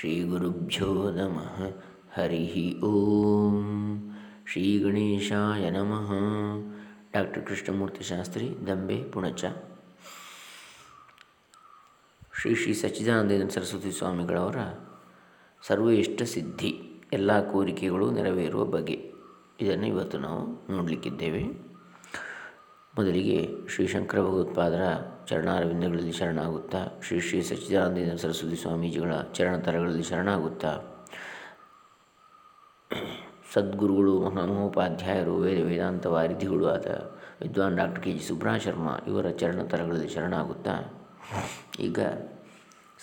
ಶ್ರೀಗುರುಭ್ಯೋ ನಮಃ. ಹರಿ ಓಂ. ಶ್ರೀ ಗಣೇಶಾಯ ನಮಃ. ಡಾಕ್ಟರ್ ಕೃಷ್ಣಮೂರ್ತಿ ಶಾಸ್ತ್ರಿ, ದಂಬೆ, ಪುಣಚ. ಶ್ರೀ ಶ್ರೀ ಸಚ್ಚಿದಾನಂದೇಂದ್ರ ಸರಸ್ವತಿ ಸ್ವಾಮಿಗಳವರ ಸರ್ವೇಷ್ಟ ಸಿದ್ಧಿ, ಎಲ್ಲ ಕೋರಿಕೆಗಳು ನೆರವೇರುವ ಬಗೆ. ಇದನ್ನು ಇವತ್ತು ನಾವು ನೋಡಲಿಕ್ಕಿದ್ದೇವೆ. ಮೊದಲಿಗೆ ಶ್ರೀ ಶಂಕರ ಭಗವತ್ಪಾದರ ಚರಣಾರವಿಂದಗಳಲ್ಲಿ ಶರಣಾಗುತ್ತಾ, ಶ್ರೀ ಶ್ರೀ ಸಚ್ಚಿದಾನಂದ ಸರಸ್ವತಿ ಸ್ವಾಮೀಜಿಗಳ ಚರಣತರಗಳಲ್ಲಿ ಶರಣಾಗುತ್ತಾ. ಸದ್ಗುರುಗಳು ಮಹಾಮಹೋಪಾಧ್ಯಾಯರು ವೇದ ವೇದಾಂತ ವಾರಿಧಿಗಳು ಆದ ವಿದ್ವಾನ್ doctor K G Subra Sharma ಇವರ ಚರಣತರಗಳಲ್ಲಿ ಶರಣಾಗುತ್ತಾ. ಈಗ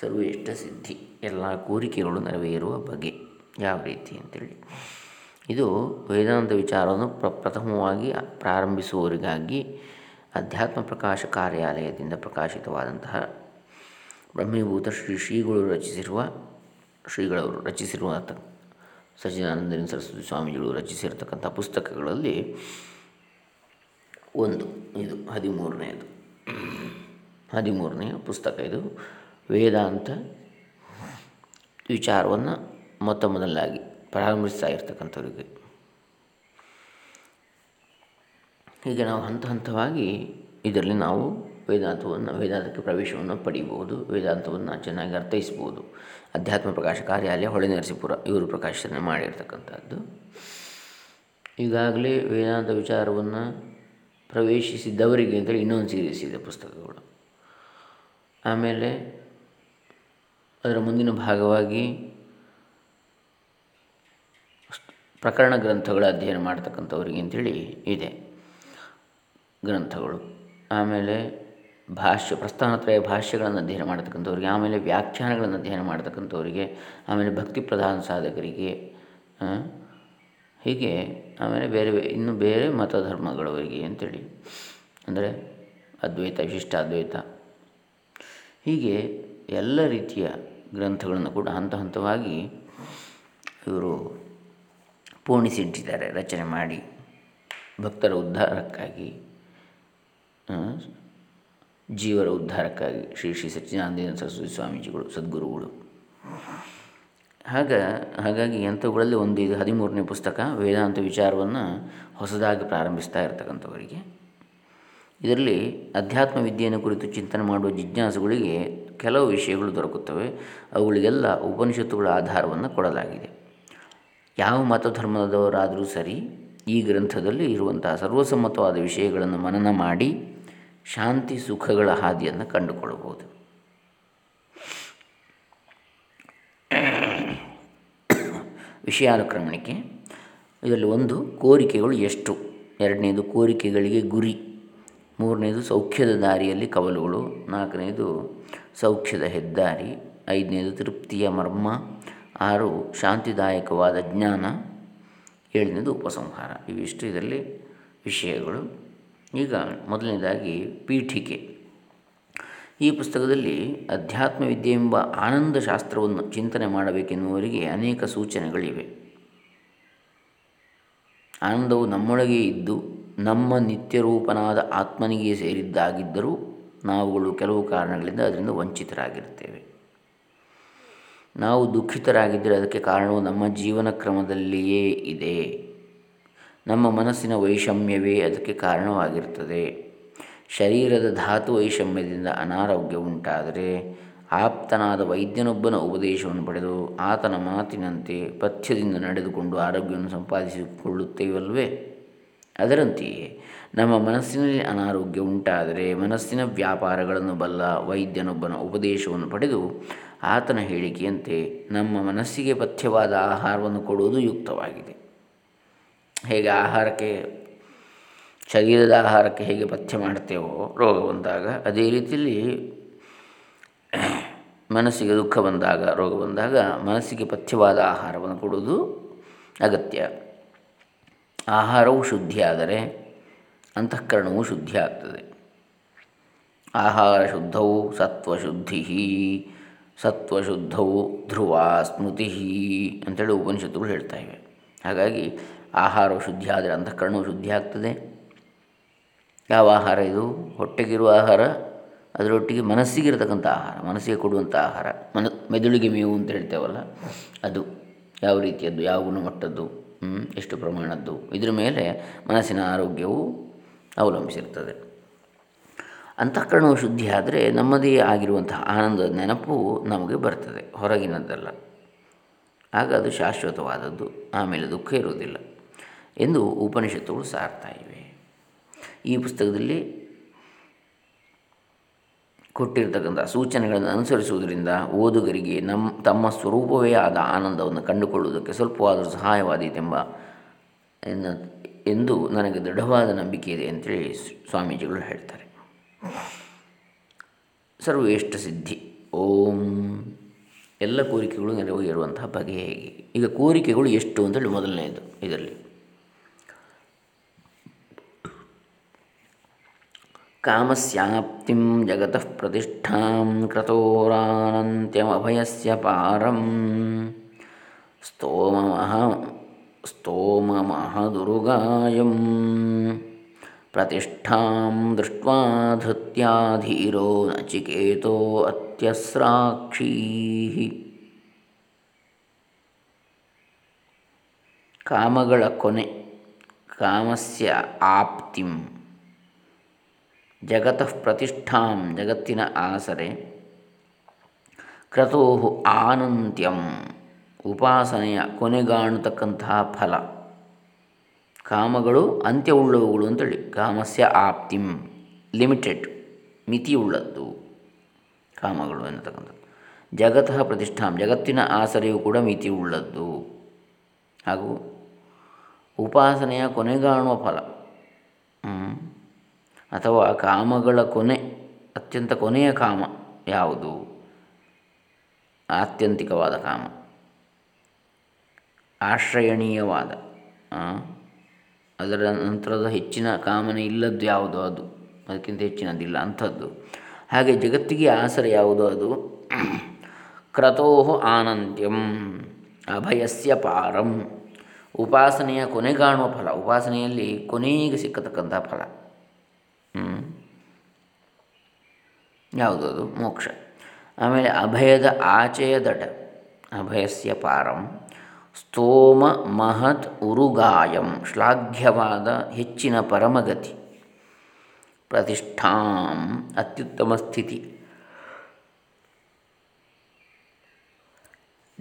ಸರ್ವೇಷ್ಟ ಸಿದ್ಧಿ, ಎಲ್ಲ ಕೋರಿಕೆಗಳು ನೆರವೇರುವ ಬಗೆ ಯಾವ ರೀತಿ ಅಂತೇಳಿ. ಇದು ವೇದಾಂತ ವಿಚಾರವನ್ನು ಪ್ರ, ಪ್ರಥಮವಾಗಿ ಪ್ರಾರಂಭಿಸುವವರಿಗಾಗಿ ಅಧ್ಯಾತ್ಮ ಪ್ರಕಾಶ ಕಾರ್ಯಾಲಯದಿಂದ ಪ್ರಕಾಶಿತವಾದಂತಹ ಬ್ರಹ್ಮೀಭೂತ ಶ್ರೀ ಶ್ರೀಗಳು ರಚಿಸಿರುವ ಶ್ರೀಗಳವರು ರಚಿಸಿರುವ ಸಚ್ಚಿದಾನಂದನ ಸರಸ್ವತಿ ಸ್ವಾಮೀಜಿಗಳು ರಚಿಸಿರತಕ್ಕಂಥ ಪುಸ್ತಕಗಳಲ್ಲಿ ಒಂದು, ಇದು ಹದಿಮೂರನೆಯದು. ಹದಿಮೂರನೆಯ ಪುಸ್ತಕ ಇದು. ವೇದಾಂತ ವಿಚಾರವನ್ನು ಮೊತ್ತ ಮೊದಲಾಗಿ ಪ್ರಾರಂಭಿಸ್ತಾ ಇರ್ತಕ್ಕಂಥವ್ರಿಗೆ. ಹೀಗೆ ನಾವು ಹಂತ ಹಂತವಾಗಿ ಇದರಲ್ಲಿ ನಾವು ವೇದಾಂತವನ್ನು, ವೇದಾಂತಕ್ಕೆ ಪ್ರವೇಶವನ್ನು ಪಡೀಬೋದು ವೇದಾಂತವನ್ನು ಚೆನ್ನಾಗಿ ಅರ್ಥೈಸ್ಬೋದು ಅಧ್ಯಾತ್ಮ ಪ್ರಕಾಶ ಕಾರ್ಯಾಲಯ ಹೊಳೆ ನರಸೀಪುರ ಇವರು ಪ್ರಕಾಶನ ಮಾಡಿರ್ತಕ್ಕಂಥದ್ದು. ಈಗಾಗಲೇ ವೇದಾಂತ ವಿಚಾರವನ್ನು ಪ್ರವೇಶಿಸಿದ್ದವರಿಗೆ ಅಂತೇಳಿ ಇನ್ನೊಂದು ಸೀರೀಸ್ ಇದೆ ಪುಸ್ತಕಗಳು. ಆಮೇಲೆ ಅದರ ಮುಂದಿನ ಭಾಗವಾಗಿ ಪ್ರಕರಣ ಗ್ರಂಥಗಳ ಅಧ್ಯಯನ ಮಾಡ್ತಕ್ಕಂಥವ್ರಿಗೆ ಅಂತೇಳಿ ಇದೆ. ಗ್ರಂಥಗಳು. ಆಮೇಲೆ ಭಾಷ್ಯ, ಪ್ರಸ್ಥಾನತ್ರಯ ಭಾಷ್ಯಗಳನ್ನು ಅಧ್ಯಯನ ಮಾಡತಕ್ಕಂಥವ್ರಿಗೆ, ಆಮೇಲೆ ವ್ಯಾಖ್ಯಾನಗಳನ್ನು ಅಧ್ಯಯನ ಮಾಡತಕ್ಕಂಥವ್ರಿಗೆ, ಆಮೇಲೆ ಭಕ್ತಿ ಪ್ರಧಾನ ಸಾಧಕರಿಗೆ ಹೀಗೆ ಆಮೇಲೆ ಬೇರೆ ಇನ್ನು ಬೇರೆ ಮತಧರ್ಮಗಳವರಿಗೆ ಅಂತೇಳಿ. ಅಂದರೆ ಅದ್ವೈತ ವಿಶಿಷ್ಟ ಅದ್ವೈತ ಹೀಗೆ ಎಲ್ಲ ರೀತಿಯ ಗ್ರಂಥಗಳನ್ನು ಕೂಡ ಹಂತ ಹಂತವಾಗಿ ಇವರು ಪೂರ್ಣಿಸಿಟ್ಟಿದ್ದಾರೆ ರಚನೆ ಮಾಡಿ, ಭಕ್ತರ ಉದ್ಧಾರಕ್ಕಾಗಿ. ಜೀವರ ಉದ್ಧಾರಕ್ಕಾಗಿ ಶ್ರೀ ಶ್ರೀ ಸಚ್ಚಿದಾನಂದ ಸರಸ್ವತಿ ಸ್ವಾಮೀಜಿಗಳು, ಸದ್ಗುರುಗಳು. ಹಾಗ, ಹಾಗಾಗಿ ಅಂಥವುಗಳಲ್ಲಿ ಒಂದು ಇದು ಹದಿಮೂರನೇ ಪುಸ್ತಕ, ವೇದಾಂತ ವಿಚಾರವನ್ನು ಹೊಸದಾಗಿ ಪ್ರಾರಂಭಿಸ್ತಾ ಇರತಕ್ಕಂಥವರಿಗೆ. ಇದರಲ್ಲಿ ಅಧ್ಯಾತ್ಮ ವಿದ್ಯೆಯನ್ನು ಕುರಿತು ಚಿಂತನೆ ಮಾಡುವ ಜಿಜ್ಞಾಸುಗಳಿಗೆ ಕೆಲವು ವಿಷಯಗಳು ದೊರಕುತ್ತವೆ. ಅವುಗಳಿಗೆಲ್ಲ ಉಪನಿಷತ್ತುಗಳ ಆಧಾರವನ್ನು ಕೊಡಲಾಗಿದೆ. ಯಾವ ಮತಧರ್ಮದವರಾದರೂ ಸರಿ ಈ ಗ್ರಂಥದಲ್ಲಿ ಇರುವಂತಹ ಸರ್ವಸಮ್ಮತವಾದ ವಿಷಯಗಳನ್ನು ಮನನ ಮಾಡಿ ಶಾಂತಿ ಸುಖಗಳ ಹಾದಿಯನ್ನು ಕಂಡುಕೊಳ್ಳಬಹುದು. ವಿಷಯಾನುಕ್ರಮಣಿಕೆ ಇದರಲ್ಲಿ ಒಂದು, ಕೋರಿಕೆಗಳು ಎಷ್ಟು? ಎರಡನೇದು, ಕೋರಿಕೆಗಳಿಗೆ ಗುರಿ. ಮೂರನೇದು, ಸೌಖ್ಯದ ದಾರಿಯಲ್ಲಿ ಕವಲುಗಳು. ನಾಲ್ಕನೇದು, ಸೌಖ್ಯದ ಹೆದ್ದಾರಿ. ಐದನೇದು, ತೃಪ್ತಿಯ ಮರ್ಮ. ಆರು, ಶಾಂತಿದಾಯಕವಾದ ಜ್ಞಾನ. ಏಳನೇದು, ಉಪಸಂಹಾರ. ಇವಿಷ್ಟು ಇದರಲ್ಲಿ ವಿಷಯಗಳು. ಈಗ ಮೊದಲನೇದಾಗಿ ಪೀಠಿಕೆ. ಈ ಪುಸ್ತಕದಲ್ಲಿ ಅಧ್ಯಾತ್ಮ ವಿದ್ಯೆ ಎಂಬ ಆನಂದ ಶಾಸ್ತ್ರವನ್ನು ಚಿಂತನೆ ಮಾಡಬೇಕೆನ್ನುವರಿಗೆ ಅನೇಕ ಸೂಚನೆಗಳಿವೆ. ಆನಂದವು ನಮ್ಮೊಳಗೆ ಇದ್ದು ನಮ್ಮ ನಿತ್ಯರೂಪನಾದ ಆತ್ಮನಿಗೆ ಸೇರಿದ್ದಾಗಿದ್ದರೂ ನಾವುಗಳು ಕೆಲವು ಕಾರಣಗಳಿಂದ ಅದರಿಂದ ವಂಚಿತರಾಗಿರ್ತೇವೆ ನಾವು ದುಃಖಿತರಾಗಿದ್ದರೆ ಅದಕ್ಕೆ ಕಾರಣವು ನಮ್ಮ ಜೀವನ ಕ್ರಮದಲ್ಲಿಯೇ ಇದೆ. ನಮ್ಮ ಮನಸ್ಸಿನ ವೈಷಮ್ಯವೇ ಅದಕ್ಕೆ ಕಾರಣವಾಗಿರುತ್ತದೆ ಶರೀರದ ಧಾತು ವೈಷಮ್ಯದಿಂದ ಅನಾರೋಗ್ಯ ಉಂಟಾದರೆ ಆಪ್ತನಾದ ವೈದ್ಯನೊಬ್ಬನ ಉಪದೇಶವನ್ನು ಪಡೆದು ಆತನ ಮಾತಿನಂತೆ ಪಥ್ಯದಿಂದ ನಡೆದುಕೊಂಡು ಆರೋಗ್ಯವನ್ನು ಸಂಪಾದಿಸಿಕೊಳ್ಳುತ್ತೇವಲ್ವೇ? ಅದರಂತೆಯೇ ನಮ್ಮ ಮನಸ್ಸಿನಲ್ಲಿ ಅನಾರೋಗ್ಯ ಉಂಟಾದರೆ ಮನಸ್ಸಿನ ವ್ಯಾಪಾರಗಳನ್ನು ಬಲ್ಲ ವೈದ್ಯನೊಬ್ಬನ ಉಪದೇಶವನ್ನು ಪಡೆದು ಆತನ ಹೇಳಿಕೆಯಂತೆ ನಮ್ಮ ಮನಸ್ಸಿಗೆ ಪಥ್ಯವಾದ ಆಹಾರವನ್ನು ಕೊಡುವುದು ಯುಕ್ತವಾಗಿದೆ. ಹೇಗೆ ಆಹಾರಕ್ಕೆ, ಶರೀರದ ಆಹಾರಕ್ಕೆ ಹೇಗೆ ಪಥ್ಯ ಮಾಡ್ತೇವೋ ರೋಗ ಬಂದಾಗ, ಅದೇ ರೀತಿಯಲ್ಲಿ ಮನಸ್ಸಿಗೆ ದುಃಖ ಬಂದಾಗ, ರೋಗ ಬಂದಾಗ ಮನಸ್ಸಿಗೆ ಪಥ್ಯವಾದ ಆಹಾರವನ್ನು ಕೊಡುವುದು ಅಗತ್ಯ. ಆಹಾರವು ಶುದ್ಧಿಯಾದರೆ ಅಂತಃಕರಣವು ಶುದ್ಧಿ ಆಗ್ತದೆ. ಆಹಾರ ಶುದ್ಧವು ಸತ್ವಶುದ್ಧಿ ಸತ್ವಶುದ್ಧವು ಧ್ರುವ ಸ್ಮೃತಿ ಅಂತೇಳಿ ಉಪನಿಷತ್ತುಗಳು ಹೇಳ್ತಾ ಇವೆ. ಹಾಗಾಗಿ ಆಹಾರವು ಶುದ್ಧಿ ಆದರೆ ಅಂತಃಕರಣವು ಶುದ್ಧಿ ಆಗ್ತದೆ. ಯಾವ ಆಹಾರ ಇದು? ಹೊಟ್ಟೆಗಿರುವ ಆಹಾರ, ಅದರೊಟ್ಟಿಗೆ ಮನಸ್ಸಿಗಿರತಕ್ಕಂಥ ಆಹಾರ, ಮನಸ್ಸಿಗೆ ಕೊಡುವಂಥ ಆಹಾರ, ಮನ, ಮೆದುಳಿಗೆ ಮೇವು ಅಂತ ಹೇಳ್ತೇವಲ್ಲ, ಅದು ಯಾವ ರೀತಿಯದ್ದು, ಯಾವ ಗುಣಮಟ್ಟದ್ದು ಎಷ್ಟು ಪ್ರಮಾಣದ್ದು, ಇದರ ಮೇಲೆ ಮನಸ್ಸಿನ ಆರೋಗ್ಯವು ಅವಲಂಬಿಸಿರ್ತದೆ. ಅಂತಃಕರಣವು ಶುದ್ಧಿ ಆದರೆ ನಮ್ಮದೇ ಆಗಿರುವಂತಹ ಆನಂದದ ನೆನಪು ನಮಗೆ ಬರ್ತದೆ, ಹೊರಗಿನದ್ದಲ್ಲ. ಆಗ ಅದು ಶಾಶ್ವತವಾದದ್ದು, ಆಮೇಲೆ ದುಃಖ ಇರುವುದಿಲ್ಲ. ಎಂದು ಉಪನಿಷತ್ತುಗಳು ಸಾರ್ತಾ ಇವೆ. ಈ ಪುಸ್ತಕದಲ್ಲಿ ಕೊಟ್ಟಿರತಕ್ಕಂಥ ಸೂಚನೆಗಳನ್ನು ಅನುಸರಿಸುವುದರಿಂದ ಓದುಗರಿಗೆ ನಮ್ಮ ತಮ್ಮ ಸ್ವರೂಪವೇ ಆದ ಆನಂದವನ್ನು ಕಂಡುಕೊಳ್ಳುವುದಕ್ಕೆ ಸ್ವಲ್ಪವಾದರೂ ಸಹಾಯವಾದೀತೆಂಬ ಎಂದು ನನಗೆ ದೃಢವಾದ ನಂಬಿಕೆ ಇದೆ ಅಂತೇಳಿ ಸ್ವಾಮೀಜಿಗಳು ಹೇಳ್ತಾರೆ. ಸರ್ವೇಷ್ಟ ಸಿದ್ಧಿ, ಓಂ. ಎಲ್ಲ ಕೋರಿಕೆಗಳು ನೆರವೇರುವಂತಹ ಬಗೆ ಹೇಗೆ? ಈಗ ಕೋರಿಕೆಗಳು ಎಷ್ಟು ಅಂತೇಳಿ ಮೊದಲನೆಯದು ಇದರಲ್ಲಿ. ಕಾಮಸ್ಯಾಪ್ತಿಂ ಜಗತಃ ಪ್ರತಿಷ್ಠಾಂ ಕ್ರತೋರಾನಂತ್ಯಮಭಯಸ್ಯ ಪಾರಂ ಸ್ತೋಮಮಹ ಸ್ತೋಮಮಹದುರುಗಾಯಂ ಪ್ರತಿಷ್ಠಾಂ ದೃಷ್ಟ್ವಾ ಧೃತ್ಯಾಧೀರೋ ನಚಿಕೇತೋ ಅತ್ಯಸ್ರಾಕ್ಷೀ ಕಾಮಗಳ ಕೊನೆ ಕಾಮಸ್ಯ ಆಪ್ತಿಂ ಜಗತಃ ಪ್ರತಿಷ್ಠಾಂ ಜಗತ್ತಿನ ಆಸರೆ. ಕ್ರತೋ ಆನಂತ್ಯಂ ಉಪಾಸನೆಯ ಕೊನೆಗಾಣತಕ್ಕಂತಹ ಫಲ. ಕಾಮಗಳು ಅಂತ್ಯವುಳ್ಳವುಗಳು ಅಂತೇಳಿ. ಕಾಮಸ್ಯ ಆಪ್ತಿಂ ಲಿಮಿಟೆಡ್ ಮಿತಿಯುಳ್ಳದ್ದು ಕಾಮಗಳು ಎನ್ನತಕ್ಕಂಥದ್ದು. ಜಗತಃ ಪ್ರತಿಷ್ಠಾಂ ಜಗತ್ತಿನ ಆಸರೆಯು ಕೂಡ ಮಿತಿಯುಳ್ಳದ್ದು. ಹಾಗೂ ಉಪಾಸನೆಯ ಕೊನೆಗಾಣುವ ಫಲ. ಅಥವಾ ಕಾಮಗಳ ಕೊನೆ, ಅತ್ಯಂತ ಕೊನೆಯ ಕಾಮ ಯಾವುದು? ಆತ್ಯಂತಿಕವಾದ ಕಾಮ. ಆಶ್ರಯಣೀಯವಾದ. ಅದರ ನಂತರದ ಹೆಚ್ಚಿನ ಕಾಮನೆ ಇಲ್ಲದ್ದು ಯಾವುದು ಅದು? ಅದಕ್ಕಿಂತ ಹೆಚ್ಚಿನದಿಲ್ಲ, ಅಂಥದ್ದು. ಹಾಗೆ ಜಗತ್ತಿಗೆ ಆಸರೆ ಯಾವುದು ಅದು? ಕ್ರತೋ ಆನಂತ್ಯಂ, ಅಭಯಸ್ಯ ಪಾರಂ. ಉಪಾಸನೆಯ ಕೊನೆಗಾಣುವ ಫಲ. ಉಪಾಸನೆಯಲ್ಲಿ ಕೊನೆಗೆ ಸಿಕ್ಕತಕ್ಕಂಥ ಫಲ. ಯಾವುದು ಅದು ಮೋಕ್ಷ. ಆಮೇಲೆ ಅಭಯದ ಆಚೆಯ ದಟ. ಅಭಯಸ್ಯ ಪಾರಂ. ಸ್ತೋಮ ಮಹತ್ ಉರುಗಾಯಂ. ಶ್ಲಾಘ್ಯವಾದ ಹೆಚ್ಚಿನ ಪರಮಗತಿ. ಪ್ರತಿಷ್ಠಾಂ. ಅತ್ಯುತ್ತಮ ಸ್ಥಿತಿ.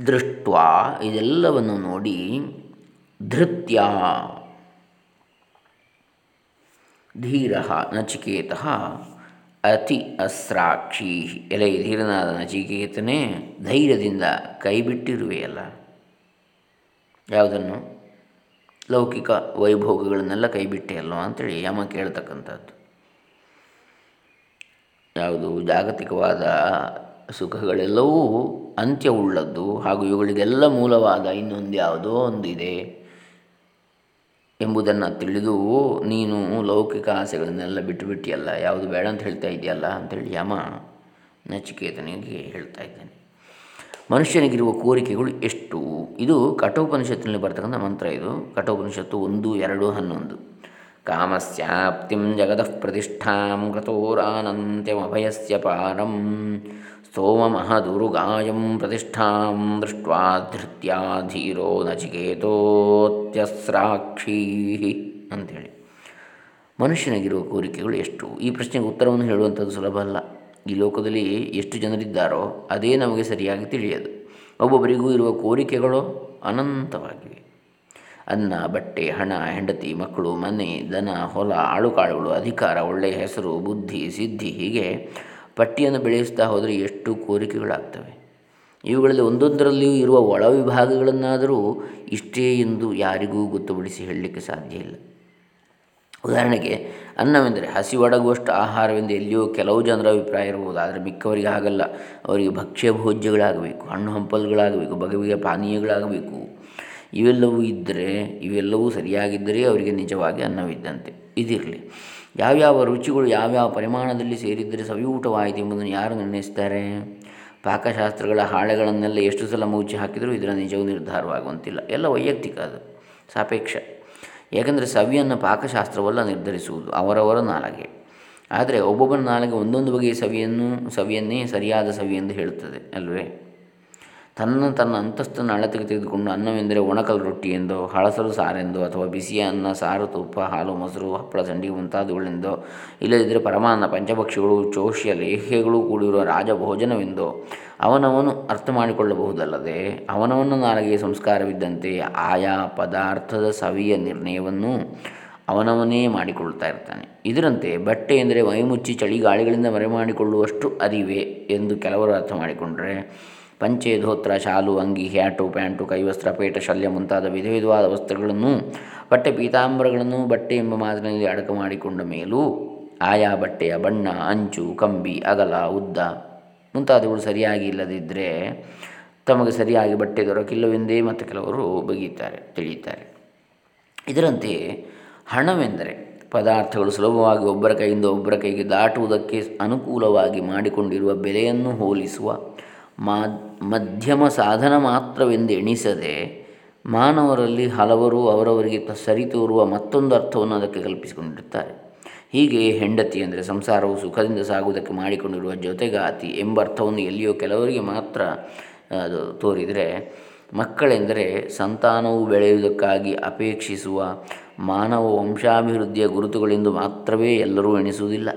ದೃಷ್ಟ ಇದೆಲ್ಲವನ್ನು ನೋಡಿ ಧೃತ್ಯ. ಧೀರ ನಚಿಕೇತ ಅತಿ ಅಸ್ರಾಕ್ಷಿ. ಎಲೆ ಧೀರನಾದ ನಚಿಕೇತನೇ, ಧೈರ್ಯದಿಂದ ಕೈಬಿಟ್ಟಿರುವೆಯಲ್ಲ. ಯಾವುದನ್ನು? ಲೌಕಿಕ ವೈಭೋಗಗಳನ್ನೆಲ್ಲ ಕೈಬಿಟ್ಟೆ ಅಲ್ವ ಅಂತೇಳಿ ಯಮ ಕೇಳ್ತಕ್ಕಂಥದ್ದು. ಯಾವುದು? ಜಾಗತಿಕವಾದ ಸುಖಗಳೆಲ್ಲವೂ ಅಂತ್ಯವುಳ್ಳದ್ದು ಹಾಗೂ ಇವುಗಳಿಗೆಲ್ಲ ಮೂಲವಾದ ಇನ್ನೊಂದು ಯಾವುದೋ ಒಂದಿದೆ. ಎಂಬುದನ್ನು ತಿಳಿದು ನೀನು ಲೌಕಿಕ ಆಸೆಗಳನ್ನೆಲ್ಲ ಬಿಟ್ಟು ಬಿಟ್ಟಿಯಲ್ಲ, ಯಾವುದು ಬೇಡ ಅಂತ ಹೇಳ್ತಾ ಇದೆಯಲ್ಲ ಅಂತೇಳಿ ಯಮ ನಚಿಕೇತನಿಗೆ ಹೇಳ್ತಾ ಇದ್ದಾನೆ. ಮನುಷ್ಯನಿಗಿರುವ ಕೋರಿಕೆಗಳು ಎಷ್ಟು? ಇದು ಕಠೋಪನಿಷತ್ತಿನಲ್ಲಿ ಬರ್ತಕ್ಕಂಥ ಮಂತ್ರ ಇದು. ಕಠೋಪನಿಷತ್ತು ಒಂದು, ಎರಡು, ಹನ್ನೊಂದು. ಕಾಮಸ್ಯಾಪ್ತಿಂ ಜಗದಃ ಪ್ರತಿಷ್ಠಾಂ ಕೃತೋರಾನಂತ್ಯಮಭಯಸ್ಯ ಪಾರಂ. ಸ್ತೋಮಮಹದುರುಗಾಯಂ ಪ್ರತಿಷ್ಠಾಂ ದೃಷ್ಟ್ವಾ ಧೃತ್ಯಾ ಧೀರೋ ನಚಿಕೇತೋತ್ಯಸ್ರಾಕ್ಷೀ ಅಂಥೇಳಿ ಮನುಷ್ಯನಿಗಿರುವ ಕೋರಿಕೆಗಳು ಎಷ್ಟು? ಈ ಪ್ರಶ್ನೆಗೆ ಉತ್ತರವನ್ನು ಹೇಳುವಂಥದ್ದು ಸುಲಭ ಅಲ್ಲ. ಈ ಲೋಕದಲ್ಲಿ ಎಷ್ಟು ಜನರಿದ್ದಾರೋ ಅದೇ ನಮಗೆ ಸರಿಯಾಗಿ ತಿಳಿಯದು. ಒಬ್ಬೊಬ್ಬರಿಗೂ ಇರುವ ಕೋರಿಕೆಗಳು ಅನಂತವಾಗಿವೆ. ಅನ್ನ, ಬಟ್ಟೆ, ಹಣ, ಹೆಂಡತಿ, ಮಕ್ಕಳು, ಮನೆ, ದನ, ಹೊಲ, ಆಳುಕಾಳುಗಳು, ಅಧಿಕಾರ, ಒಳ್ಳೆಯ ಹೆಸರು, ಬುದ್ಧಿ, ಸಿದ್ಧಿ ಹೀಗೆ ಪಟ್ಟಿಯನ್ನು ಬೆಳೆಸ್ತಾ ಹೋದರೆ ಎಷ್ಟು ಕೋರಿಕೆಗಳಾಗ್ತವೆ? ಇವುಗಳಲ್ಲಿ ಒಂದೊಂದರಲ್ಲಿಯೂ ಇರುವ ಒಳ ವಿಭಾಗಗಳನ್ನಾದರೂ ಇಷ್ಟೇ ಎಂದು ಯಾರಿಗೂ ಗೊತ್ತುಪಡಿಸಿ ಹೇಳಲಿಕ್ಕೆ ಸಾಧ್ಯ ಇಲ್ಲ. ಉದಾಹರಣೆಗೆ, ಅನ್ನವೆಂದರೆ ಹಸಿವಡಗುವಷ್ಟು ಆಹಾರವೆಂದು ಎಲ್ಲಿಯೋ ಕೆಲವು ಜನರ ಅಭಿಪ್ರಾಯ ಇರಬಹುದು. ಆದರೆ ಮಿಕ್ಕವರಿಗೆ ಆಗಲ್ಲ ಅವರಿಗೆ ಭಕ್ಷ್ಯ ಭೋಜ್ಯಗಳಾಗಬೇಕು, ಹಣ್ಣು ಹಂಪಲುಗಳಾಗಬೇಕು ಬಗೆ ಬಗೆಯ ಪಾನೀಯಗಳಾಗಬೇಕು. ಇವೆಲ್ಲವೂ ಇದ್ದರೆ, ಇವೆಲ್ಲವೂ ಸರಿಯಾಗಿದ್ದರೆ ಅವರಿಗೆ ನಿಜವಾಗಿ ಅನ್ನವಿದ್ದಂತೆ. ಇದಿರಲಿ. ಯಾವ್ಯಾವ ರುಚಿಗಳು ಯಾವ್ಯಾವ ಪರಿಮಾಣದಲ್ಲಿ ಸೇರಿದ್ದರೆ ಸವಿಯೂಟವಾಯಿತು ಎಂಬುದನ್ನು ಯಾರು ನಿರ್ಣಯಿಸ್ತಾರೆ? ಪಾಕಶಾಸ್ತ್ರಗಳ ಹಾಳೆಗಳನ್ನೆಲ್ಲ ಎಷ್ಟು ಸಲ ಮುಚ್ಚಿ ಹಾಕಿದರೂ ಇದರ ನಿಜವೂ ನಿರ್ಧಾರವಾಗುವಂತಿಲ್ಲ. ಎಲ್ಲ ವೈಯಕ್ತಿಕ ಅದು, ಸಾಪೇಕ್ಷ. ಏಕೆಂದರೆ ಸವಿಯನ್ನು ಪಾಕಶಾಸ್ತ್ರವಲ್ಲ ನಿರ್ಧರಿಸುವುದು, ಅವರವರ ನಾಲಗೆ. ಆದರೆ ಒಬ್ಬೊಬ್ಬರ ನಾಲಿಗೆ ಒಂದೊಂದು ಬಗೆಯ ಸವಿಯನ್ನು, ಸವಿಯನ್ನೇ ಸರಿಯಾದ ಸವಿ ಎಂದು ಹೇಳುತ್ತದೆ, ಅಲ್ವೇ? ತನ್ನ ತನ್ನ ಅಂತಸ್ತನ್ನು ಅಳತೆಗೆ ತೆಗೆದುಕೊಂಡು ಅನ್ನವೆಂದರೆ ಒಣಕಲ್ ರೊಟ್ಟಿ ಎಂದು, ಹಳಸಲು ಸಾರೆಂದು ಅಥವಾ ಬಿಸಿಯ ಅನ್ನ, ಸಾರು, ತುಪ್ಪ, ಹಾಲು, ಮೊಸರು, ಹಪ್ಪಳ, ಸಂಡಿಗೆ ಮುಂತಾದವುಗಳೆಂದು ಇಲ್ಲದಿದ್ದರೆ ಪರಮಾನ್ನ ಪಂಚಭಕ್ಷಿಗಳು ಚೋಷ್ಯ ಲೇಹ್ಯಗಳು ಕೂಡಿರುವ ರಾಜಭೋಜನವೆಂದು. ಅವನವನು ಅರ್ಥ ಮಾಡಿಕೊಳ್ಳಬಹುದಲ್ಲದೆ ಅವನವನ ನಾಲಿಗೆ ಸಂಸ್ಕಾರವಿದ್ದಂತೆ ಆಯಾ ಪದಾರ್ಥದ ಸವಿಯ ನಿರ್ಣಯವನ್ನು ಅವನವನೇ ಮಾಡಿಕೊಳ್ಳುತ್ತಾ ಇರ್ತಾನೆ. ಇದರಂತೆ ಬಟ್ಟೆ ಎಂದರೆ ಮೈಮುಚ್ಚಿ ಚಳಿಗಾಳಿಗಳಿಂದ ಮರೆಮಾಡಿಕೊಳ್ಳುವಷ್ಟು ಅರಿವೆ ಎಂದು ಕೆಲವರು ಅರ್ಥ ಮಾಡಿಕೊಂಡರೆ ಪಂಚೆ, ಧೋತ್ರ, ಶಾಲು, ಅಂಗಿ, ಹ್ಯಾಟು, ಪ್ಯಾಂಟು, ಕೈವಸ್ತ್ರ, ಪೇಟ, ಶಲ್ಯ ಮುಂತಾದ ವಿಧ ವಿಧವಾದ ವಸ್ತ್ರಗಳನ್ನು ಬಟ್ಟೆ ಪೀತಾಂಬರಗಳನ್ನು ಬಟ್ಟೆ ಎಂಬ ಮಾತಿನಲ್ಲಿ ಅಡಕ ಮಾಡಿಕೊಂಡ ಮೇಲೂ ಆಯಾ ಬಟ್ಟೆಯ ಬಣ್ಣ, ಅಂಚು, ಕಂಬಿ, ಅಗಲ, ಉದ್ದ ಮುಂತಾದವುಗಳು ಸರಿಯಾಗಿ ಇಲ್ಲದಿದ್ದರೆ ತಮಗೆ ಸರಿಯಾಗಿ ಬಟ್ಟೆ ದೊರಕಿಲ್ಲವೆಂದೇ ಮತ್ತು ಕೆಲವರು ಬಗೆಯುತ್ತಾರೆ, ತಿಳಿಯುತ್ತಾರೆ. ಇದರಂತೆ ಹಣವೆಂದರೆ ಪದಾರ್ಥಗಳು ಸುಲಭವಾಗಿ ಒಬ್ಬರ ಕೈಯಿಂದ ಒಬ್ಬರ ಕೈಗೆ ದಾಟುವುದಕ್ಕೆ ಅನುಕೂಲವಾಗಿ ಮಾಡಿಕೊಂಡಿರುವ ಬೆಲೆಯನ್ನು ಹೋಲಿಸುವ ಮಧ್ಯಮ ಸಾಧನ ಮಾತ್ರವೆಂದೆಣಿಸದೆ ಮಾನವರಲ್ಲಿ ಹಲವರು ಅವರವರಿಗೆ ಸರಿ ತೋರುವ ಮತ್ತೊಂದು ಅರ್ಥವನ್ನು ಅದಕ್ಕೆ ಕಲ್ಪಿಸಿಕೊಂಡಿರುತ್ತಾರೆ. ಹೀಗೆ ಹೆಂಡತಿ ಅಂದರೆ ಸಂಸಾರವು ಸುಖದಿಂದ ಸಾಗುವುದಕ್ಕೆ ಮಾಡಿಕೊಂಡಿರುವ ಜೊತೆಗಾತಿ ಎಂಬ ಅರ್ಥವನ್ನು ಎಲ್ಲಿಯೋ ಕೆಲವರಿಗೆ ಮಾತ್ರ ಅದು ತೋರಿದರೆ, ಮಕ್ಕಳೆಂದರೆ ಸಂತಾನವು ಬೆಳೆಯುವುದಕ್ಕಾಗಿ ಅಪೇಕ್ಷಿಸುವ ಮಾನವ ವಂಶಾಭಿವೃದ್ಧಿಯ ಗುರುತುಗಳೆಂದು ಮಾತ್ರವೇ ಎಲ್ಲರೂ ಎಣಿಸುವುದಿಲ್ಲ.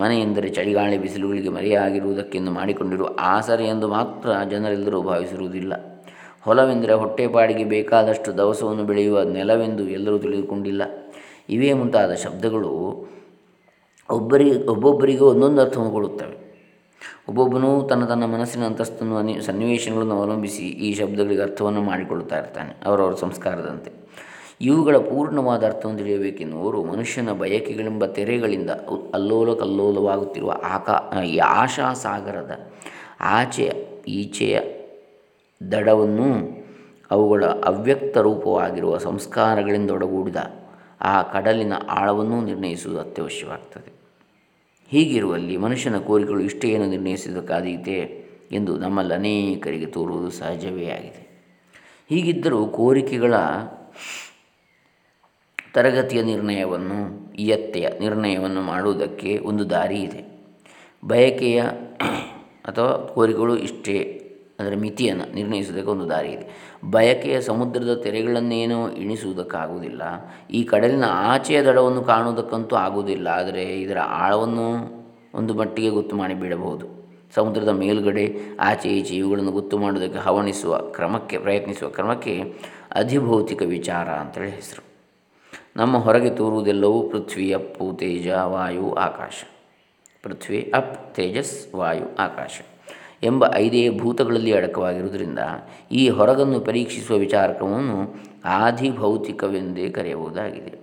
ಮನೆ ಎಂದರೆ ಚಳಿಗಾಳಿ ಬಿಸಿಲುಗಳಿಗೆ ಮರೆಯಾಗಿರುವುದಕ್ಕೆಂದು ಮಾಡಿಕೊಂಡಿರುವ ಆಸರೆ ಎಂದು ಮಾತ್ರ ಜನರೆಲ್ಲರೂ ಭಾವಿಸಿರುವುದಿಲ್ಲ. ಹೊಲವೆಂದರೆ ಹೊಟ್ಟೆಪಾಡಿಗೆ ಬೇಕಾದಷ್ಟು ದವಸವನ್ನು ಬೆಳೆಯುವ ನೆಲವೆಂದು ಎಲ್ಲರೂ ತಿಳಿದುಕೊಂಡಿಲ್ಲ. ಇವೇ ಮುಂತಾದ ಶಬ್ದಗಳು ಒಬ್ಬರಿಗೆ ಒಬ್ಬೊಬ್ಬರಿಗೂ ಒಂದೊಂದು ಅರ್ಥವನ್ನು ಕೊಡುತ್ತವೆ. ಒಬ್ಬೊಬ್ಬನೂ ತನ್ನ ತನ್ನ ಮನಸ್ಸಿನ ಅಂತಸ್ತನ್ನು ಅನಿ ಸನ್ನಿವೇಶಗಳನ್ನು ಅವಲಂಬಿಸಿ ಈ ಶಬ್ದಗಳಿಗೆ ಅರ್ಥವನ್ನು ಮಾಡಿಕೊಳ್ಳುತ್ತಾ ಇರ್ತಾನೆ. ಅವರವರ ಸಂಸ್ಕಾರದಂತೆ. ಇವುಗಳ ಪೂರ್ಣವಾದ ಅರ್ಥವನ್ನು ತಿಳಿಯಬೇಕೆನ್ನುವರು ಮನುಷ್ಯನ ಬಯಕೆಗಳೆಂಬ ತೆರೆಗಳಿಂದ ಅಲ್ಲೋಲ ಕಲ್ಲೋಲವಾಗುತ್ತಿರುವ ಆಕಾ ಈ ಆಶಾಸಾಗರದ ಆಚೆಯ, ಈಚೆಯ ದಡವನ್ನು ಅವುಗಳ ಅವ್ಯಕ್ತ ರೂಪವಾಗಿರುವ ಸಂಸ್ಕಾರಗಳಿಂದೊಡಗೂಡಿದ ಆ ಕಡಲಿನ ಆಳವನ್ನು ನಿರ್ಣಯಿಸುವುದು ಅತ್ಯವಶ್ಯವಾಗ್ತದೆ. ಹೀಗಿರುವಲ್ಲಿ ಮನುಷ್ಯನ ಕೋರಿಕೆಗಳು ಇಷ್ಟೇನು ನಿರ್ಣಯಿಸಿದಕ್ಕಾದೀತೆ ಎಂದು ನಮ್ಮಲ್ಲಿ ಅನೇಕರಿಗೆ ತೋರುವುದು ಸಹಜವೇ ಆಗಿದೆ. ಹೀಗಿದ್ದರೂ ಕೋರಿಕೆಗಳ ತರಗತಿಯ ನಿರ್ಣಯವನ್ನು, ಇಯತ್ತೆಯ ನಿರ್ಣಯವನ್ನು ಮಾಡುವುದಕ್ಕೆ ಒಂದು ದಾರಿ ಇದೆ. ಬಯಕೆಯ ಅಥವಾ ಕೋರಿಕೆಗಳು ಇಷ್ಟೇ, ಅದರ ಮಿತಿಯನ್ನು ನಿರ್ಣಯಿಸುವುದಕ್ಕೆ ಒಂದು ದಾರಿ ಇದೆ. ಬಯಕೆಯ ಸಮುದ್ರದ ತೆರೆಗಳನ್ನೇನೋ ಇಣಿಸುವುದಕ್ಕಾಗುವುದಿಲ್ಲ ಈ ಕಡಲಿನ ಆಚೆಯ ದಡವನ್ನು ಕಾಣುವುದಕ್ಕಂತೂ ಆಗುವುದಿಲ್ಲ. ಆದರೆ ಇದರ ಆಳವನ್ನು ಒಂದು ಮಟ್ಟಿಗೆ ಗೊತ್ತು ಮಾಡಿ ಬಿಡಬಹುದು. ಸಮುದ್ರದ ಮೇಲುಗಡೆ, ಆಚೆ, ಈಚೆ ಇವುಗಳನ್ನು ಗೊತ್ತು ಮಾಡುವುದಕ್ಕೆ ಹವಣಿಸುವ ಕ್ರಮಕ್ಕೆ, ಪ್ರಯತ್ನಿಸುವ ಕ್ರಮಕ್ಕೆ ಅಧಿಭೌತಿಕ ವಿಚಾರ ಅಂತೇಳಿ ಹೆಸರು. ನಮ್ಮ ಹೊರಗೆ ತೋರುವುದೆಲ್ಲವೂ ಪೃಥ್ವಿ ಅಪ್ಪು ತೇಜ ವಾಯು ಆಕಾಶ. ಪೃಥ್ವಿ ಅಪ್ ತೇಜಸ್ ವಾಯು ಆಕಾಶ ಎಂಬ ಐದೇ ಭೂತಗಳಲ್ಲಿ ಅಡಕವಾಗಿರುವುದರಿಂದ ಈ ಹೊರಗನ್ನು ಪರೀಕ್ಷಿಸುವ ವಿಚಾರಕ್ರಮವನ್ನು ಆಧಿಭೌತಿಕವೆಂದೇ ಕರೆಯಬಹುದಾಗಿದೆ.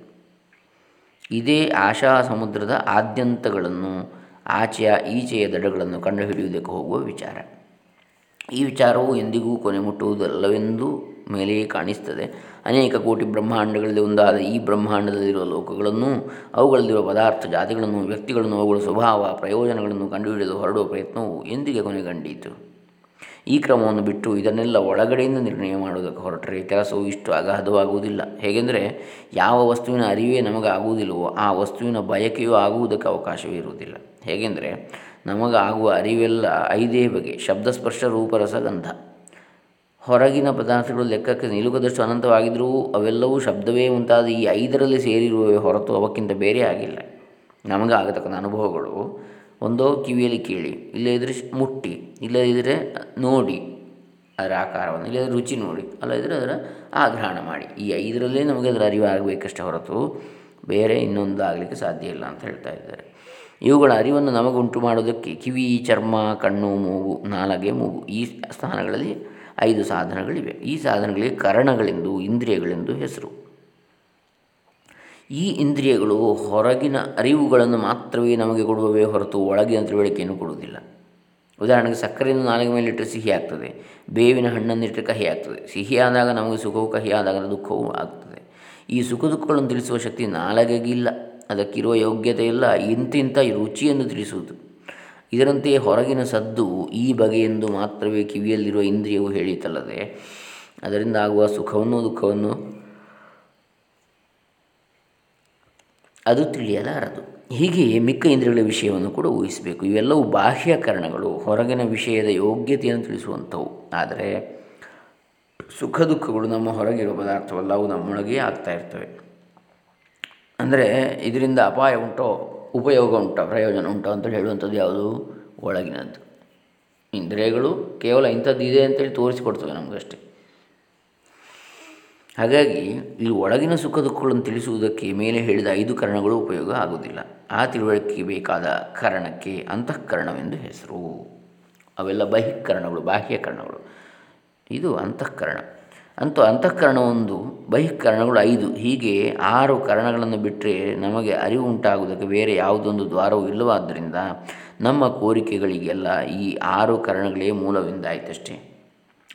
ಇದೇ ಆಶಾ ಸಮುದ್ರದ ಆದ್ಯಂತಗಳನ್ನು, ಆಚೆಯ ಈಚೆಯ ದಡಗಳನ್ನು ಕಂಡುಹಿಡಿಯುವುದಕ್ಕೆ ಹೋಗುವ ವಿಚಾರ. ಈ ವಿಚಾರವು ಎಂದಿಗೂ ಕೊನೆ ಮುಟ್ಟುವುದಲ್ಲವೆಂದು ಮೇಲೆಯೇ ಕಾಣಿಸ್ತದೆ. ಅನೇಕ ಕೋಟಿ ಬ್ರಹ್ಮಾಂಡಗಳಲ್ಲಿ ಒಂದಾದ ಈ ಬ್ರಹ್ಮಾಂಡದಲ್ಲಿರುವ ಲೋಕಗಳನ್ನು, ಅವುಗಳಲ್ಲಿರುವ ಪದಾರ್ಥ ಜಾತಿಗಳನ್ನು, ವ್ಯಕ್ತಿಗಳನ್ನು, ಅವುಗಳ ಸ್ವಭಾವ, ಪ್ರಯೋಜನಗಳನ್ನು ಕಂಡುಹಿಡಿಯಲು ಹೊರಡುವ ಪ್ರಯತ್ನವು ಎಂದಿಗೆ ಕೊನೆಗಂಡಿತು ಈ ಕ್ರಮವನ್ನು ಬಿಟ್ಟು ಇದನ್ನೆಲ್ಲ ಒಳಗಡೆಯಿಂದ ನಿರ್ಣಯ ಮಾಡುವುದಕ್ಕೆ ಹೊರಟರೆ ಕೆಲಸವು ಇಷ್ಟು ಅಗಾಧವಾಗುವುದಿಲ್ಲ. ಹೇಗೆಂದರೆ, ಯಾವ ವಸ್ತುವಿನ ಅರಿವೇ ನಮಗೆ ಆಗುವುದಿಲ್ಲವೋ ಆ ವಸ್ತುವಿನ ಬಯಕೆಯೂ ಆಗುವುದಕ್ಕೆ ಅವಕಾಶವೇ ಇರುವುದಿಲ್ಲ. ಹೇಗೆಂದರೆ, ನಮಗಾಗುವ ಅರಿವೆಲ್ಲ ಐದೇ ಬಗೆ, ಶಬ್ದಸ್ಪರ್ಶ, ರೂಪರಸ, ಗಂಧ. ಹೊರಗಿನ ಪದಾರ್ಥಗಳು ಲೆಕ್ಕಕ್ಕೆ ನಿಲುಕದಷ್ಟು ಅನಂತವಾಗಿದ್ದರೂ ಅವೆಲ್ಲವೂ ಶಬ್ದವೇ ಮುಂತಾದ ಈ ಐದರಲ್ಲಿ ಸೇರಿರುವವೇ ಹೊರತು ಅವಕ್ಕಿಂತ ಬೇರೆ ಆಗಿಲ್ಲ. ನಮಗೆ ಆಗತಕ್ಕಂಥ ಅನುಭವಗಳು. ಒಂದೋ ಕಿವಿಯಲ್ಲಿ ಕೇಳಿ ಇಲ್ಲದಿದ್ದರೆ ಮುಟ್ಟಿ ಇಲ್ಲದಿದ್ದರೆ ನೋಡಿ ಅದರ ಆಕಾರವನ್ನು ಇಲ್ಲದ್ರೆ ರುಚಿ ನೋಡಿ ಅಲ್ಲದಿದ್ದರೆ ಅದರ ಆಗ್ರಹಣ ಮಾಡಿ. ಈ ಐದರಲ್ಲೇ ನಮಗೆ ಅದರ ಅರಿವು ಆಗಬೇಕಷ್ಟೇ ಹೊರತು ಬೇರೆ ಇನ್ನೊಂದು ಆಗಲಿಕ್ಕೆ ಸಾಧ್ಯ ಇಲ್ಲ ಅಂತ ಹೇಳ್ತಾ ಇದ್ದಾರೆ. ಇವುಗಳ ಅರಿವನ್ನು ನಮಗುಂಟು ಮಾಡೋದಕ್ಕೆ ಕಿವಿ, ಚರ್ಮ, ಕಣ್ಣು, ಮೂಗು, ನಾಲಗೆ, ಮೂಗು ಈ ಸ್ಥಾನಗಳಲ್ಲಿ ಐದು ಸಾಧನಗಳಿವೆ. ಈ ಸಾಧನಗಳಿಗೆ ಕರಣಗಳೆಂದು, ಇಂದ್ರಿಯಗಳೆಂದು ಹೆಸರು. ಈ ಇಂದ್ರಿಯಗಳು ಹೊರಗಿನ ಅರಿವುಗಳನ್ನು ಮಾತ್ರವೇ ನಮಗೆ ಕೊಡುವವೇ ಹೊರತು ಒಳಗಿನ ತಿಳುವಳಿಕೆಯನ್ನು ಕೊಡುವುದಿಲ್ಲ. ಉದಾಹರಣೆಗೆ ಸಕ್ಕರೆಯನ್ನು ನಾಲಿಗೆ ಮೇಲೆ ಇಟ್ಟರೆ ಸಿಹಿ ಆಗ್ತದೆ. ಬೇವಿನ ಹಣ್ಣನ್ನು ಇಟ್ಟರೆ ಕಹಿ ಆಗ್ತದೆ. ಸಿಹಿ ಆದಾಗ ನಮಗೆ ಸುಖವು ಕಹಿ ಆದಾಗ ದುಃಖವೂ ಆಗ್ತದೆ. ಈ ಸುಖ ದುಃಖಗಳನ್ನು ತಿಳಿಸುವ ಶಕ್ತಿ ನಾಲಗೆಗಿಲ್ಲ. ಅದಕ್ಕಿರುವ ಯೋಗ್ಯತೆ ಇಲ್ಲ ಇಂತಿಂಥ ರುಚಿಯನ್ನು ತಿಳಿಸುವುದು. ಇದರಂತೆಯೇ ಹೊರಗಿನ ಸದ್ದು ಈ ಬಗೆಯೆಂದು ಮಾತ್ರವೇ ಕಿವಿಯಲ್ಲಿರುವ ಇಂದ್ರಿಯವು ಹೇಳಿತಲ್ಲದೆ, ಅದರಿಂದ ಆಗುವ ಸುಖವನ್ನು ದುಃಖವನ್ನು ಅದು ತಿಳಿಯಲಾರದು. ಹೀಗೆ ಮಿಕ್ಕ ಇಂದ್ರಿಯಗಳ ವಿಷಯವನ್ನು ಕೂಡ ಊಹಿಸಬೇಕು. ಇವೆಲ್ಲವೂ ಬಾಹ್ಯ ಕಾರಣಗಳು ಹೊರಗಿನ ವಿಷಯದ ಯೋಗ್ಯತೆಯನ್ನು ತಿಳಿಸುವಂಥವು. ಆದರೆ ಸುಖ ದುಃಖಗಳು ನಮ್ಮ ಹೊರಗಿರುವ ಪದಾರ್ಥವಲ್ಲ, ಅವು ನಮ್ಮೊಳಗೆ ಆಗ್ತಾ ಇರ್ತವೆ. ಅಂದರೆ ಇದರಿಂದ ಅಪಾಯ ಉಂಟೋ? ಉಪಯೋಗ ಉಂಟು, ಪ್ರಯೋಜನ ಉಂಟು ಅಂತೇಳಿ ಹೇಳುವಂಥದ್ದು ಯಾವುದು? ಒಳಗಿನದ್ದು. ಇಂದ್ರಿಯಗಳು ಕೇವಲ ಇಂಥದ್ದು ಇದೆ ಅಂತೇಳಿ ತೋರಿಸಿಕೊಡ್ತವೆ ನಮಗಷ್ಟೇ. ಹಾಗಾಗಿ ಇಲ್ಲಿ ಒಳಗಿನ ಸುಖ ದುಃಖಗಳನ್ನು ತಿಳಿಸುವುದಕ್ಕೆ ಮೇಲೆ ಹೇಳಿದ ಐದು ಕರಣಗಳು ಉಪಯೋಗ ಆಗುವುದಿಲ್ಲ. ಆ ತಿಳುವಳಿಕೆ ಬೇಕಾದ ಕಾರಣಕ್ಕೆ ಅಂತಃಕರಣವೆಂದು ಹೆಸರು. ಅವೆಲ್ಲ ಬಹಿಃಕರಣಗಳು, ಬಾಹ್ಯಕರಣಗಳು. ಇದು ಅಂತಃಕರಣ. ಅಂತೂ ಅಂತಃಕರಣ ಒಂದು ಬಹಿಃಕರಣಗಳು ಐದು. ಹೀಗೆ ಆರು ಕರಣಗಳನ್ನು ಬಿಟ್ಟರೆ ನಮಗೆ ಅರಿವು ಉಂಟಾಗುವುದಕ್ಕೆ ಬೇರೆ ಯಾವುದೊಂದು ದ್ವಾರವೂ ಇಲ್ಲವಾದ್ದರಿಂದ ನಮ್ಮ ಕೋರಿಕೆಗಳಿಗೆಲ್ಲ ಈ ಆರು ಕರಣಗಳೇ ಮೂಲವೆಂದಾಯಿತಷ್ಟೇ.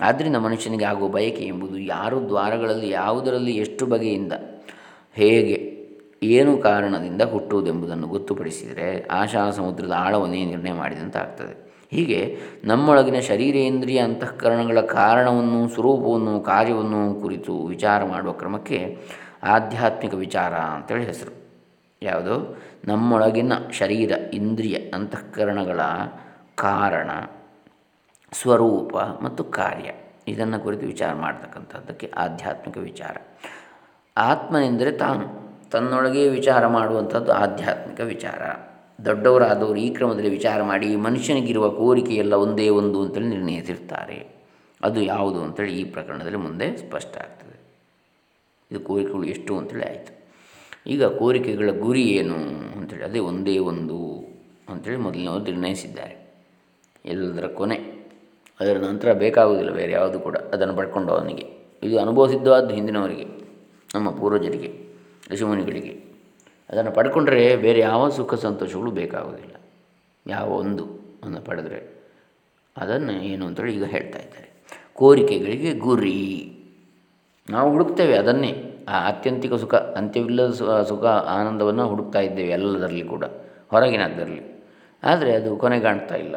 ಆದ್ದರಿಂದ ಮನುಷ್ಯನಿಗೆ ಆಗುವ ಬಯಕೆ ಎಂಬುದು ಯಾರು ದ್ವಾರಗಳಲ್ಲಿ ಯಾವುದರಲ್ಲಿ ಎಷ್ಟು ಬಗೆಯಿಂದ, ಹೇಗೆ, ಏನು ಕಾರಣದಿಂದ ಹುಟ್ಟುವುದೆಂಬುದನ್ನು ಗೊತ್ತುಪಡಿಸಿದರೆ ಆಶಾ ಸಮುದ್ರದ ಆಳವನ್ನೇ ನಿರ್ಣಯ ಮಾಡಿದಂತೆ ಆಗ್ತದೆ ಹೀಗೆ ನಮ್ಮೊಳಗಿನ ಶರೀರೇಂದ್ರಿಯ ಅಂತಃಕರಣಗಳ ಕಾರಣವನ್ನು, ಸ್ವರೂಪವನ್ನು, ಕಾರ್ಯವನ್ನು ಕುರಿತು ವಿಚಾರ ಮಾಡುವ ಕ್ರಮಕ್ಕೆ ಆಧ್ಯಾತ್ಮಿಕ ವಿಚಾರ ಅಂತೇಳಿ ಹೆಸರು. ಯಾವುದು? ನಮ್ಮೊಳಗಿನ ಶರೀರ, ಇಂದ್ರಿಯ ಅಂತಃಕರಣಗಳ ಕಾರಣ, ಸ್ವರೂಪ ಮತ್ತು ಕಾರ್ಯ. ಇದನ್ನು ಕುರಿತು ವಿಚಾರ ಮಾಡ್ತಕ್ಕಂಥದ್ದಕ್ಕೆ ಆಧ್ಯಾತ್ಮಿಕ ವಿಚಾರ. ಆತ್ಮನೆಂದರೆ ತಾನು, ತನ್ನೊಳಗೆ ವಿಚಾರ ಮಾಡುವಂಥದ್ದು ಆಧ್ಯಾತ್ಮಿಕ ವಿಚಾರ. ದೊಡ್ಡವರಾದವರು ಈ ಕ್ರಮದಲ್ಲಿ ವಿಚಾರ ಮಾಡಿ, ಮನುಷ್ಯನಿಗಿರುವ ಕೋರಿಕೆಯೆಲ್ಲ ಒಂದೇ ಒಂದು ಅಂತೇಳಿ ನಿರ್ಣಯಿಸಿರ್ತಾರೆ. ಅದು ಯಾವುದು ಅಂತೇಳಿ ಈ ಪ್ರಕರಣದಲ್ಲಿ ಮುಂದೆ ಸ್ಪಷ್ಟ ಆಗ್ತದೆ. ಇದು ಕೋರಿಕೆಗಳು ಎಷ್ಟು ಅಂತೇಳಿ ಆಯಿತು. ಈಗ ಕೋರಿಕೆಗಳ ಗುರಿ ಏನು ಅಂತೇಳಿ, ಅದೇ ಒಂದೇ ಒಂದು ಅಂಥೇಳಿ ಮೊದಲಿನವರು ನಿರ್ಣಯಿಸಿದ್ದಾರೆ. ಎಲ್ಲದರ ಕೊನೆ. ಅದರ ನಂತರ ಬೇಕಾಗುವುದಿಲ್ಲ, ಬೇರೆ ಯಾವುದು ಕೂಡ. ಅದನ್ನು ಪಡ್ಕೊಂಡು ಅವನಿಗೆ ಇದು ಅನುಭವಿಸಿದ್ದವಾದ್ದು ಹಿಂದಿನವರಿಗೆ, ನಮ್ಮ ಪೂರ್ವಜರಿಗೆ, ಋಷಿಮುನಿಗಳಿಗೆ. ಅದನ್ನು ಪಡ್ಕೊಂಡ್ರೆ ಬೇರೆ ಯಾವ ಸುಖ ಸಂತೋಷಗಳು ಬೇಕಾಗೋದಿಲ್ಲ ಯಾವ ಒಂದು ಅನ್ನು ಪಡೆದರೆ ಅದನ್ನು ಏನು ಅಂತೇಳಿ ಈಗ ಹೇಳ್ತಾ ಇದ್ದಾರೆ. ಕೋರಿಕೆಗಳಿಗೆ ಗುರಿ. ನಾವು ಹುಡುಕ್ತೇವೆ ಅದನ್ನೇ. ಆ ಆತ್ಯಂತಿಕ ಸುಖ, ಅಂತ್ಯವಿಲ್ಲದ ಸುಖ, ಆನಂದವನ್ನು ಹುಡುಕ್ತಾ ಇದ್ದೇವೆ ಎಲ್ಲದರಲ್ಲಿ ಕೂಡ. ಹೊರಗಿನದ್ದರಲ್ಲಿ. ಆದರೆ ಅದು ಕೊನೆಗಾಣ್ತಾ ಇಲ್ಲ.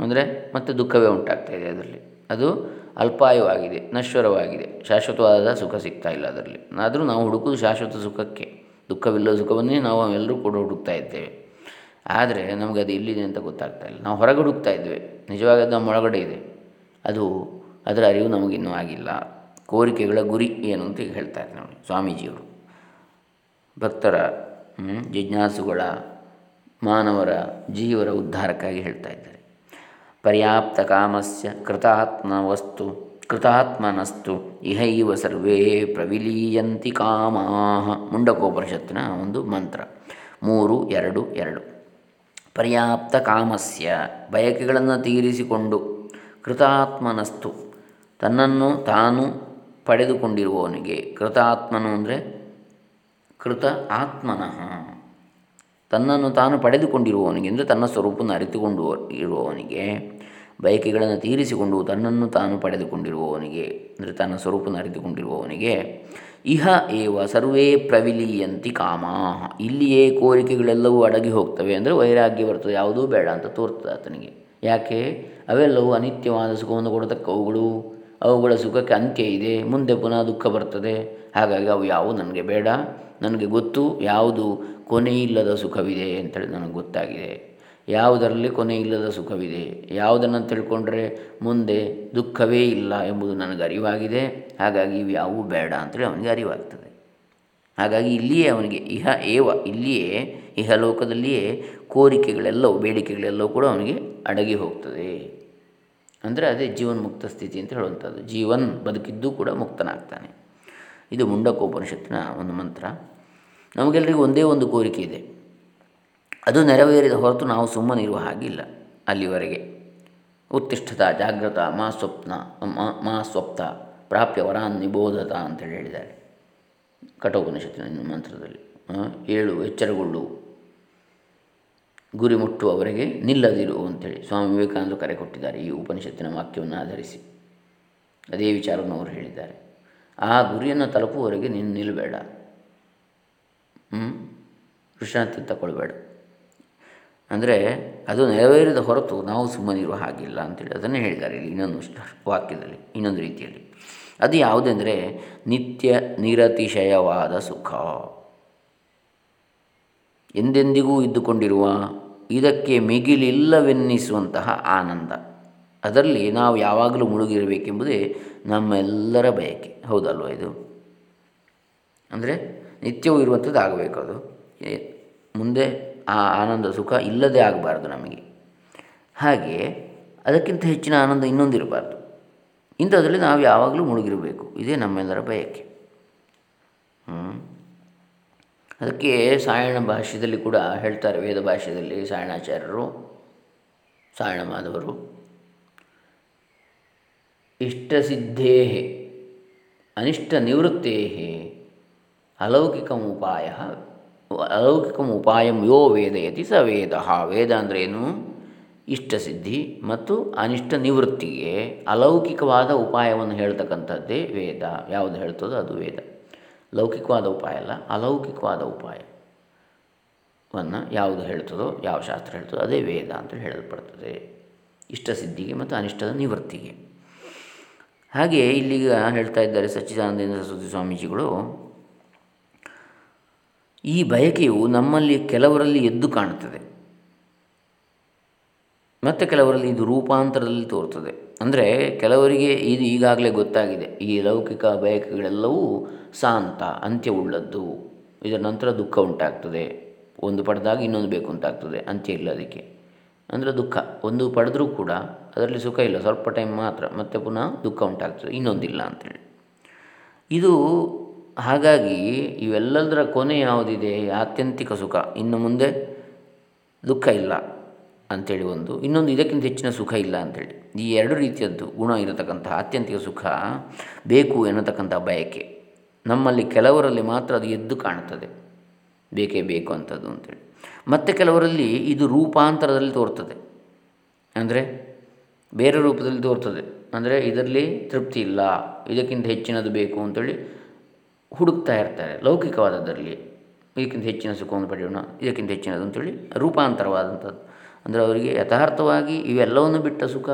ಅಂದರೆ ಮತ್ತೆ ದುಃಖವೇ ಉಂಟಾಗ್ತಾ ಇದೆ ಅದರಲ್ಲಿ. ಅದು ಅಲ್ಪಾಯವಾಗಿದೆ, ನಶ್ವರವಾಗಿದೆ. ಶಾಶ್ವತವಾದ ಸುಖ ಸಿಗ್ತಾ ಇಲ್ಲ ಅದರಲ್ಲಿ. ಆದರೂ ನಾವು ಹುಡುಕೋದು ಶಾಶ್ವತ ಸುಖಕ್ಕೆ. ದುಃಖವಿಲ್ಲದ ಸುಖವನ್ನೇ ನಾವು ಎಲ್ಲರೂ ಕೂಡ ಹುಡುಕ್ತಾ ಇದ್ದೇವೆ. ಆದರೆ ನಮಗೆ ಅದು ಎಲ್ಲಿದೆ ಅಂತ ಗೊತ್ತಾಗ್ತಾ ಇಲ್ಲ. ನಾವು ಹೊರಗೆ ಹುಡುಕ್ತಾ ಇದ್ದೇವೆ. ನಿಜವಾಗಿ ಅದು ನಮ್ಮ ಒಳಗಡೆ ಇದೆ. ಅದು ಅದರ ಅರಿವು ನಮಗಿನ್ನೂ ಆಗಿಲ್ಲ. ಕೋರಿಕೆಗಳ ಗುರಿ ಏನು ಅಂತ ಈಗ ಹೇಳ್ತಾರೆ ನೋಡಿ ಸ್ವಾಮೀಜಿಯವರು. ಭಕ್ತರ ಜಿಜ್ಞಾಸುಗಳ, ಮಾನವರ, ಜೀವರ ಉದ್ಧಾರಕ್ಕಾಗಿ ಹೇಳ್ತಾ ಇದ್ದಾರೆ. ಪರ್ಯಾಪ್ತ ಕಾಮಸ್ಯ ಕೃತಾತ್ಮ ವಸ್ತು ಕೃತಾತ್ಮನಸ್ತು ಇಹೈವ ಸರ್ವೇ ಪ್ರವಿಲೀಯಂತಿ ಕಾಮಾ ಮುಂಡಕೋಪನಿಷತ್ತಿನ ಒಂದು ಮಂತ್ರ. ಮೂರು, ಎರಡು ಎರಡು. ಪರ್ಯಾಪ್ತ ಕಾಮಸ್ಯ ಬಯಕೆಗಳನ್ನು ತೀರಿಸಿಕೊಂಡು ಕೃತಾತ್ಮನಸ್ತು ತನ್ನನ್ನು ತಾನು ಪಡೆದುಕೊಂಡಿರುವವನಿಗೆ ಕೃತಾತ್ಮನು ಅಂದರೆ ಕೃತ ಆತ್ಮನಃ. ತನ್ನನ್ನು ತಾನು ಪಡೆದುಕೊಂಡಿರುವವನಿಗೆ ಅಂದರೆ ತನ್ನ ಸ್ವರೂಪವನ್ನು ಅರಿತುಕೊಂಡು ಇರುವವನಿಗೆ ಬಯಕೆಗಳನ್ನು ತೀರಿಸಿಕೊಂಡು ತನ್ನನ್ನು ತಾನು ಪಡೆದುಕೊಂಡಿರುವವನಿಗೆ ಅಂದರೆ ತನ್ನ ಸ್ವರೂಪವನ್ನು ಅರಿತುಕೊಂಡಿರುವವನಿಗೆ, ಇಹ ಏವ ಸರ್ವೇ ಪ್ರವಿಲೀಯಂತಿ ಕಾಮ ಇಲ್ಲಿಯೇ ಕೋರಿಕೆಗಳೆಲ್ಲವೂ ಅಡಗಿ ಹೋಗ್ತವೆ ಅಂದರೆ ವೈರಾಗ್ಯ ಬರ್ತದೆ, ಯಾವುದೂ ಬೇಡ ಅಂತ ತೋರ್ತದೆ ಆತನಿಗೆ. ಯಾಕೆ? ಅವೆಲ್ಲವೂ ಅನಿತ್ಯವಾದ ಸುಖವನ್ನು ಕೊಡತಕ್ಕವುಗಳು ಅವುಗಳ. ಸುಖಕ್ಕೆ ಅಂತ್ಯ ಇದೆ, ಮುಂದೆ ಪುನಃ ದುಃಖ ಬರ್ತದೆ. ಹಾಗಾಗಿ ಅವು ಯಾವುವು ನನಗೆ ಬೇಡ, ನನಗೆ ಗೊತ್ತು, ಯಾವುದು ಕೊನೆಯಿಲ್ಲದ ಸುಖವಿದೆ ಅಂತೇಳಿ ನನಗೆ ಗೊತ್ತಾಗಿದೆ. ಯಾವುದರಲ್ಲಿ ಕೊನೆ ಇಲ್ಲದ ಸುಖವಿದೆ? ಯಾವುದನ್ನು ತಿಳ್ಕೊಂಡ್ರೆ ಮುಂದೆ ದುಃಖವೇ ಇಲ್ಲ ಎಂಬುದು ನನಗೆ ಅರಿವಾಗಿದೆ. ಹಾಗಾಗಿ ಇವು ಯಾವುವು ಬೇಡ ಅಂತೇಳಿ ಅವನಿಗೆ ಅರಿವಾಗ್ತದೆ. ಹಾಗಾಗಿ ಇಲ್ಲಿಯೇ ಅವನಿಗೆ ಇಹ ಏವ, ಇಲ್ಲಿಯೇ ಇಹಲೋಕದಲ್ಲಿಯೇ ಕೋರಿಕೆಗಳೆಲ್ಲವೂ, ಬೇಡಿಕೆಗಳೆಲ್ಲವೂ ಕೂಡ ಅವನಿಗೆ ಅಡಗಿ ಹೋಗ್ತದೆ. ಅಂದರೆ ಅದೇ ಜೀವನ್ ಮುಕ್ತ ಸ್ಥಿತಿ ಅಂತ ಹೇಳುವಂಥದ್ದು. ಜೀವನ್ ಬದುಕಿದ್ದು ಕೂಡ ಮುಕ್ತನಾಗ್ತಾನೆ. ಇದು ಮುಂಡಕೋಪನಿಷತ್ತಿನ ಒಂದು ಮಂತ್ರ. ನಮಗೆಲ್ಲರಿಗೂ ಒಂದೇ ಒಂದು ಕೋರಿಕೆ ಇದೆ. ಅದು ನೆರವೇರಿದ ಹೊರತು ನಾವು ಸುಮ್ಮನಿರುವ ಹಾಗಿಲ್ಲ ಅಲ್ಲಿವರೆಗೆ. ಉತ್ತಿಷ್ಠತ ಜಾಗೃತ ಮಾ ಸ್ವಪ್ನ, ಮಾ ಸ್ವಪ್ತ, ಪ್ರಾಪ್ಯ ವರಾನ್ ನಿಬೋಧತ ಅಂತೇಳಿ ಹೇಳಿದ್ದಾರೆ. ಕಠೋಪನಿಷತ್ತಿನ ಮಂತ್ರದಲ್ಲಿ ಏಳು ಎಚ್ಚರಗೊಳ್ಳು. ಗುರಿ ಮುಟ್ಟುವವರೆಗೆ ನಿಲ್ಲದಿರು ಅಂತೇಳಿ ಸ್ವಾಮಿ ವಿವೇಕಾನಂದರು ಕರೆ ಕೊಟ್ಟಿದ್ದಾರೆ ಈ ಉಪನಿಷತ್ತಿನ ವಾಕ್ಯವನ್ನು ಆಧರಿಸಿ. ಅದೇ ವಿಚಾರವನ್ನು ಅವರು ಹೇಳಿದ್ದಾರೆ. ಆ ಗುರಿಯನ್ನು ತಲುಪುವವರೆಗೆ ನೀನು ನಿಲ್ಲಬೇಡ. ವಿಶ್ರಾಂತಿ ತಗೊಳ್ಬೇಡ. ಅಂದರೆ ಅದು ನೆರವೇರಿದ ಹೊರತು ನಾವು ಸುಮ್ಮನಿರುವ ಹಾಗಿಲ್ಲ ಅಂತೇಳಿ ಅದನ್ನೇ ಹೇಳಿದ್ದಾರೆ ಇಲ್ಲಿ ಇನ್ನೊಂದು ವಾಕ್ಯದಲ್ಲಿ, ಇನ್ನೊಂದು ರೀತಿಯಲ್ಲಿ. ಅದು ಯಾವುದೆಂದರೆ, ನಿತ್ಯ ನಿರತಿಶಯವಾದ ಸುಖ. ಎಂದೆಂದಿಗೂ ಇದ್ದುಕೊಂಡಿರುವ, ಇದಕ್ಕೆ ಮಿಗಿಲಿಲ್ಲವೆನ್ನಿಸುವಂತಹ ಆನಂದ. ಅದರಲ್ಲಿ ನಾವು ಯಾವಾಗಲೂ ಮುಳುಗಿರಬೇಕೆಂಬುದೇ ನಮ್ಮೆಲ್ಲರ ಬಯಕೆ. ಹೌದಲ್ವ ಇದು? ಅಂದರೆ ನಿತ್ಯವೂ ಇರುವಂಥದ್ದು ಆಗಬೇಕು ಅದು ಮುಂದೆ ಆ ಆನಂದ ಸುಖ ಇಲ್ಲದೇ ಆಗಬಾರ್ದು ನಮಗೆ. ಹಾಗೆ ಅದಕ್ಕಿಂತ ಹೆಚ್ಚಿನ ಆನಂದ ಇನ್ನೊಂದಿರಬಾರ್ದು ಇಂಥದ್ರಲ್ಲಿ ನಾವು ಯಾವಾಗಲೂ ಮುಳುಗಿರಬೇಕು. ಇದೇ ನಮ್ಮೆಲ್ಲರ ಬಯಕೆ. ಅದಕ್ಕೆ ಸಾಯಣ ಭಾಷ್ಯದಲ್ಲಿ ಕೂಡ ಹೇಳ್ತಾರೆ, ವೇದ ಭಾಷ್ಯದಲ್ಲಿ ಸಾಯಣಾಚಾರ್ಯರು, ಸಾಯಣ ಮಾಧವರು. ಇಷ್ಟ ಸಿದ್ಧೇ ಅನಿಷ್ಟ ನಿವೃತ್ತೇ ಅಲೌಕಿಕ ಉಪಾಯ ಅಲೌಕಿಕ ಉಪಾಯಂ ಯೋ ವೇದಯತಿ ಸ ವೇದ. ವೇದ ಅಂದ್ರೇನು ಇಷ್ಟಸಿದ್ಧಿ ಮತ್ತು ಅನಿಷ್ಟ ನಿವೃತ್ತಿಗೆ ಅಲೌಕಿಕವಾದ ಉಪಾಯವನ್ನು ಹೇಳ್ತಕ್ಕಂಥದ್ದೇ ವೇದ. ಯಾವುದು ಹೇಳ್ತದೋ ಅದು ವೇದ. ಲೌಕಿಕವಾದ ಉಪಾಯ ಅಲ್ಲ, ಅಲೌಕಿಕವಾದ ಉಪಾಯವನ್ನು ಯಾವುದು ಹೇಳ್ತದೋ, ಯಾವ ಶಾಸ್ತ್ರ ಹೇಳ್ತದೋ ಅದೇ ವೇದ ಅಂತ ಹೇಳಲ್ಪಡ್ತದೆ. ಇಷ್ಟಸಿದ್ಧಿಗೆ ಮತ್ತು ಅನಿಷ್ಟದ ನಿವೃತ್ತಿಗೆ. ಹಾಗೆ ಇಲ್ಲಿಗ ಹೇಳ್ತಾ ಇದ್ದಾರೆ ಸಚ್ಚಿದಾನಂದ ಸರಸ್ವತಿ ಸ್ವಾಮೀಜಿಗಳು. ಈ ಬಯಕೆಯು ನಮ್ಮಲ್ಲಿ ಕೆಲವರಲ್ಲಿ ಎದ್ದು ಕಾಣುತ್ತದೆ. ಮತ್ತು ಕೆಲವರಲ್ಲಿ ಇದು ರೂಪಾಂತರದಲ್ಲಿ ತೋರ್ತದೆ ಅಂದರೆ ಕೆಲವರಿಗೆ ಇದು ಈಗಾಗಲೇ ಗೊತ್ತಾಗಿದೆ. ಈ ಲೌಕಿಕ ಬಯಕೆಗಳೆಲ್ಲವೂ ಶಾಂತ, ಅಂತ್ಯವುಳ್ಳದ್ದು. ಇದರ ನಂತರ ದುಃಖ ಉಂಟಾಗ್ತದೆ. ಒಂದು ಪಡೆದಾಗ ಇನ್ನೊಂದು ಬೇಕು ಅಂತಾಗ್ತದೆ ಅಂತ್ಯ ಇಲ್ಲ ಅದಕ್ಕೆ. ಅಂದರೆ ದುಃಖ. ಒಂದು ಪಡೆದರೂ ಕೂಡ ಅದರಲ್ಲಿ ಸುಖ ಇಲ್ಲ. ಸ್ವಲ್ಪ ಟೈಮ್ ಮಾತ್ರ. ಮತ್ತೆ ಪುನಃ ದುಃಖ ಉಂಟಾಗ್ತದೆ. ಇನ್ನೊಂದಿಲ್ಲ ಅಂಥೇಳಿ ಇದು ಹಾಗಾಗಿ ಇವೆಲ್ಲದರ ಕೊನೆ ಯಾವುದಿದೆ? ಆತ್ಯಂತಿಕ ಸುಖ. ಇನ್ನು ಮುಂದೆ ದುಃಖ ಇಲ್ಲ ಅಂಥೇಳಿ ಒಂದು, ಇನ್ನೊಂದು ಇದಕ್ಕಿಂತ ಹೆಚ್ಚಿನ ಸುಖ ಇಲ್ಲ ಅಂಥೇಳಿ ಈ ಎರಡು ರೀತಿಯದ್ದು ಗುಣ ಇರತಕ್ಕಂತಹ ಆತ್ಯಂತಿಕ ಸುಖ ಬೇಕು ಎನ್ನತಕ್ಕಂಥ ಬಯಕೆ. ನಮ್ಮಲ್ಲಿ ಕೆಲವರಲ್ಲಿ ಮಾತ್ರ ಅದು ಎದ್ದು ಕಾಣುತ್ತದೆ. ಬೇಕೇ ಬೇಕು ಅಂಥದ್ದು ಅಂತೇಳಿ. ಮತ್ತು ಕೆಲವರಲ್ಲಿ ಇದು ರೂಪಾಂತರದಲ್ಲಿ ತೋರ್ತದೆ. ಅಂದರೆ ಬೇರೆ ರೂಪದಲ್ಲಿ ತೋರ್ತದೆ. ಅಂದರೆ ಇದರಲ್ಲಿ ತೃಪ್ತಿ ಇಲ್ಲ. ಇದಕ್ಕಿಂತ ಹೆಚ್ಚಿನದು ಬೇಕು ಅಂತೇಳಿ ಹುಡುಕ್ತಾ ಇರ್ತಾರೆ ಲೌಕಿಕವಾದದ್ದರಲ್ಲಿ ಇದಕ್ಕಿಂತ ಹೆಚ್ಚಿನ ಸುಖವನ್ನು ಪಡೆಯೋಣ, ಇದಕ್ಕಿಂತ ಹೆಚ್ಚಿನದು ಅಂತೇಳಿ ರೂಪಾಂತರವಾದಂಥದ್ದು. ಅಂದರೆ ಅವರಿಗೆ ಯಥಾರ್ಥವಾಗಿ ಇವೆಲ್ಲವನ್ನು ಬಿಟ್ಟ ಸುಖ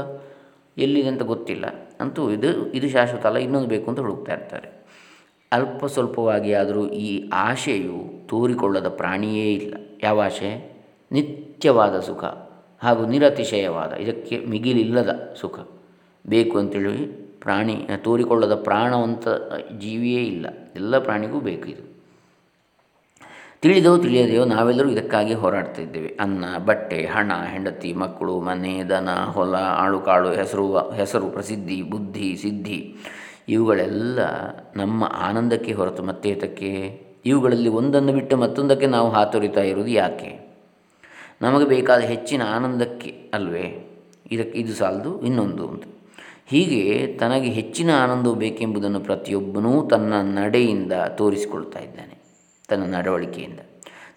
ಎಲ್ಲಿದೆ ಅಂತ ಗೊತ್ತಿಲ್ಲ. ಅಂತೂ ಇದು ಇದು ಶಾಶ್ವತ ಅಲ್ಲ, ಇನ್ನೊಂದು ಬೇಕು ಅಂತ ಹುಡುಕ್ತಾ ಇರ್ತಾರೆ. ಅಲ್ಪ ಸ್ವಲ್ಪವಾಗಿ ಆದರೂ ಈ ಆಶೆಯು ತೋರಿಕೊಳ್ಳದ ಪ್ರಾಣಿಯೇ ಇಲ್ಲ. ಯಾವ ಆಶೆ? ನಿತ್ಯವಾದ ಸುಖ ಹಾಗೂ ನಿರತಿಶಯವಾದ, ಇದಕ್ಕೆ ಮಿಗಿಲಿಲ್ಲದ ಸುಖ. ಬೇಕು ಅಂತೇಳಿ ಪ್ರಾಣಿ, ತೋರಿಕೊಳ್ಳದ ಪ್ರಾಣವಂತ ಜೀವಿಯೇ ಇಲ್ಲ. ಎಲ್ಲ ಪ್ರಾಣಿಗೂ ಬೇಕು ಇದು. ತಿಳಿದೋ ತಿಳಿಯದೆಯೋ ನಾವೆಲ್ಲರೂ ಇದಕ್ಕಾಗಿ ಹೋರಾಡ್ತಾ ಇದ್ದೇವೆ. ಅನ್ನ, ಬಟ್ಟೆ, ಹಣ, ಹೆಂಡತಿ, ಮಕ್ಕಳು, ಮನೆ, ದನ, ಹೊಲ, ಆಳುಕಾಳು, ಹೆಸರು ಹೆಸರು, ಪ್ರಸಿದ್ಧಿ, ಬುದ್ಧಿ, ಸಿದ್ಧಿ, ಇವುಗಳೆಲ್ಲ ನಮ್ಮ ಆನಂದಕ್ಕೆ ಹೊರತು ಮತ್ತೆ ಇದಕ್ಕೆ ಇವುಗಳಲ್ಲಿ ಒಂದನ್ನು ಬಿಟ್ಟು ಮತ್ತೊಂದಕ್ಕೆ ನಾವು ಹಾತೊರಿತಾ ಇರುವುದು ಯಾಕೆ? ನಮಗೆ ಬೇಕಾದ ಹೆಚ್ಚಿನ ಆನಂದಕ್ಕೆ ಅಲ್ವೇ? ಇದಕ್ಕೆ ಇದು ಸಾಲದು ಇನ್ನೊಂದು ಅಂತ. ಹೀಗೆ ತನಗೆ ಹೆಚ್ಚಿನ ಆನಂದವು ಬೇಕೆಂಬುದನ್ನು ಪ್ರತಿಯೊಬ್ಬನೂ ತನ್ನ ನಡೆಯಿಂದ ತೋರಿಸಿಕೊಳ್ತಾ ಇದ್ದಾನೆ, ತನ್ನ ನಡವಳಿಕೆಯಿಂದ.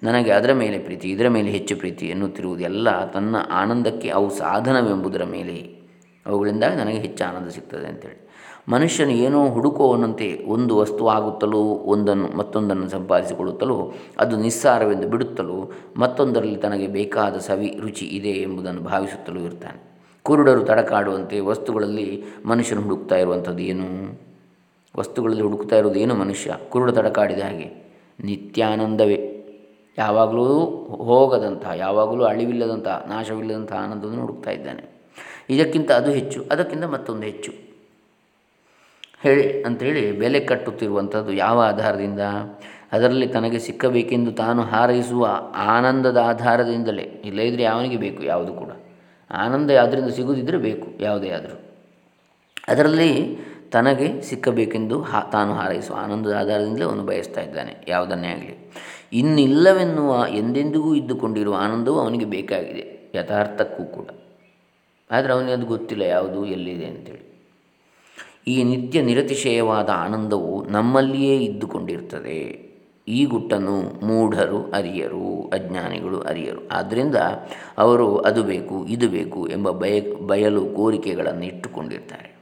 ನನಗೆ ಅದರ ಮೇಲೆ ಪ್ರೀತಿ, ಇದರ ಮೇಲೆ ಹೆಚ್ಚು ಪ್ರೀತಿ ಎನ್ನುತ್ತಿರುವುದೆಲ್ಲ ತನ್ನ ಆನಂದಕ್ಕೆ ಅವು ಸಾಧನವೆಂಬುದರ ಮೇಲೆ. ಅವುಗಳಿಂದ ನನಗೆ ಹೆಚ್ಚು ಆನಂದ ಸಿಗ್ತದೆ ಅಂತೇಳಿ. ಮನುಷ್ಯನು ಏನೋ ಹುಡುಕುವವನಂತೆ ಒಂದು ವಸ್ತು ಆಗುತ್ತಲೋ, ಒಂದನ್ನು, ಮತ್ತೊಂದನ್ನು ಸಂಪಾದಿಸಿಕೊಳ್ಳುತ್ತಲೋ, ಅದು ನಿಸ್ಸಾರವೆಂದು ಬಿಡುತ್ತಲೋ, ಮತ್ತೊಂದರಲ್ಲಿ ತನಗೆ ಬೇಕಾದ ಸವಿ ರುಚಿ ಇದೆ ಎಂಬುದನ್ನು ಭಾವಿಸುತ್ತಲೂ ಇರ್ತಾನೆ. ಕುರುಡರು ತಡಕಾಡುವಂತೆ ವಸ್ತುಗಳಲ್ಲಿ ಮನುಷ್ಯನು ಹುಡುಕ್ತಾ ಇರುವಂಥದ್ದು ಏನು? ವಸ್ತುಗಳಲ್ಲಿ ಹುಡುಕ್ತಾ ಇರೋದು ಏನು ಮನುಷ್ಯ? ಕುರುಡ ತಡಕಾಡಿದ ಹಾಗೆ ನಿತ್ಯಾನಂದವೇ. ಯಾವಾಗಲೂ ಹೋಗದಂತಹ, ಯಾವಾಗಲೂ ಅಳಿವಿಲ್ಲದಂತಹ, ನಾಶವಿಲ್ಲದಂತಹ ಆನಂದವನ್ನು ಹುಡುಕ್ತಾ ಇದ್ದಾನೆ. ಇದಕ್ಕಿಂತ ಅದು ಹೆಚ್ಚು, ಅದಕ್ಕಿಂತ ಮತ್ತೊಂದು ಹೆಚ್ಚು. ಹೇಳಿ ಅಂಥೇಳಿ ಬೆಲೆ ಕಟ್ಟುತ್ತಿರುವಂಥದ್ದು ಯಾವ ಆಧಾರದಿಂದ? ಅದರಲ್ಲಿ ತನಗೆ ಸಿಕ್ಕಬೇಕೆಂದು ತಾನು ಹಾರೈಸುವ ಆನಂದದ ಆಧಾರದಿಂದಲೇ. ಇಲ್ಲದಿದ್ದರೆ ಯಾವನಿಗೆ ಬೇಕು? ಯಾವುದು ಕೂಡ. ಆನಂದ ಯಾವುದರಿಂದ ಸಿಗುವುದಿದ್ದರೆ ಬೇಕು, ಯಾವುದೇ ಆದರೂ. ಅದರಲ್ಲಿ ತನಗೆ ಸಿಕ್ಕಬೇಕೆಂದು ಹಾ, ತಾನು ಹಾರೈಸುವ ಆನಂದದ ಆಧಾರದಿಂದಲೇ ಅವನು ಬಯಸ್ತಾ ಇದ್ದಾನೆ, ಯಾವುದನ್ನೇ ಆಗಲಿ. ಇನ್ನಿಲ್ಲವೆನ್ನುವ ಎಂದೆಂದಿಗೂ ಇದ್ದುಕೊಂಡಿರುವ ಆನಂದವು ಅವನಿಗೆ ಬೇಕಾಗಿದೆ, ಯಥಾರ್ಥಕ್ಕೂ ಕೂಡ. ಆದರೆ ಅವನಿಗೆ ಅದು ಗೊತ್ತಿಲ್ಲ, ಯಾವುದು, ಎಲ್ಲಿದೆ ಅಂತೇಳಿ. ಈ ನಿತ್ಯ ನಿರತಿಶಯವಾದ ಆನಂದವು ನಮ್ಮಲ್ಲಿಯೇ ಇದ್ದುಕೊಂಡಿರ್ತದೆ. ಈ ಗುಟ್ಟನ್ನು ಮೂಢರು ಅರಿಯರು, ಅಜ್ಞಾನಿಗಳು ಅರಿಯರು. ಆದ್ದರಿಂದ ಅವರು ಅದು ಬೇಕು, ಇದು ಬೇಕು ಎಂಬ ಬಯ, ಬಯಲು ಕೋರಿಕೆಗಳನ್ನು ಇಟ್ಟುಕೊಂಡಿರ್ತಾರೆ.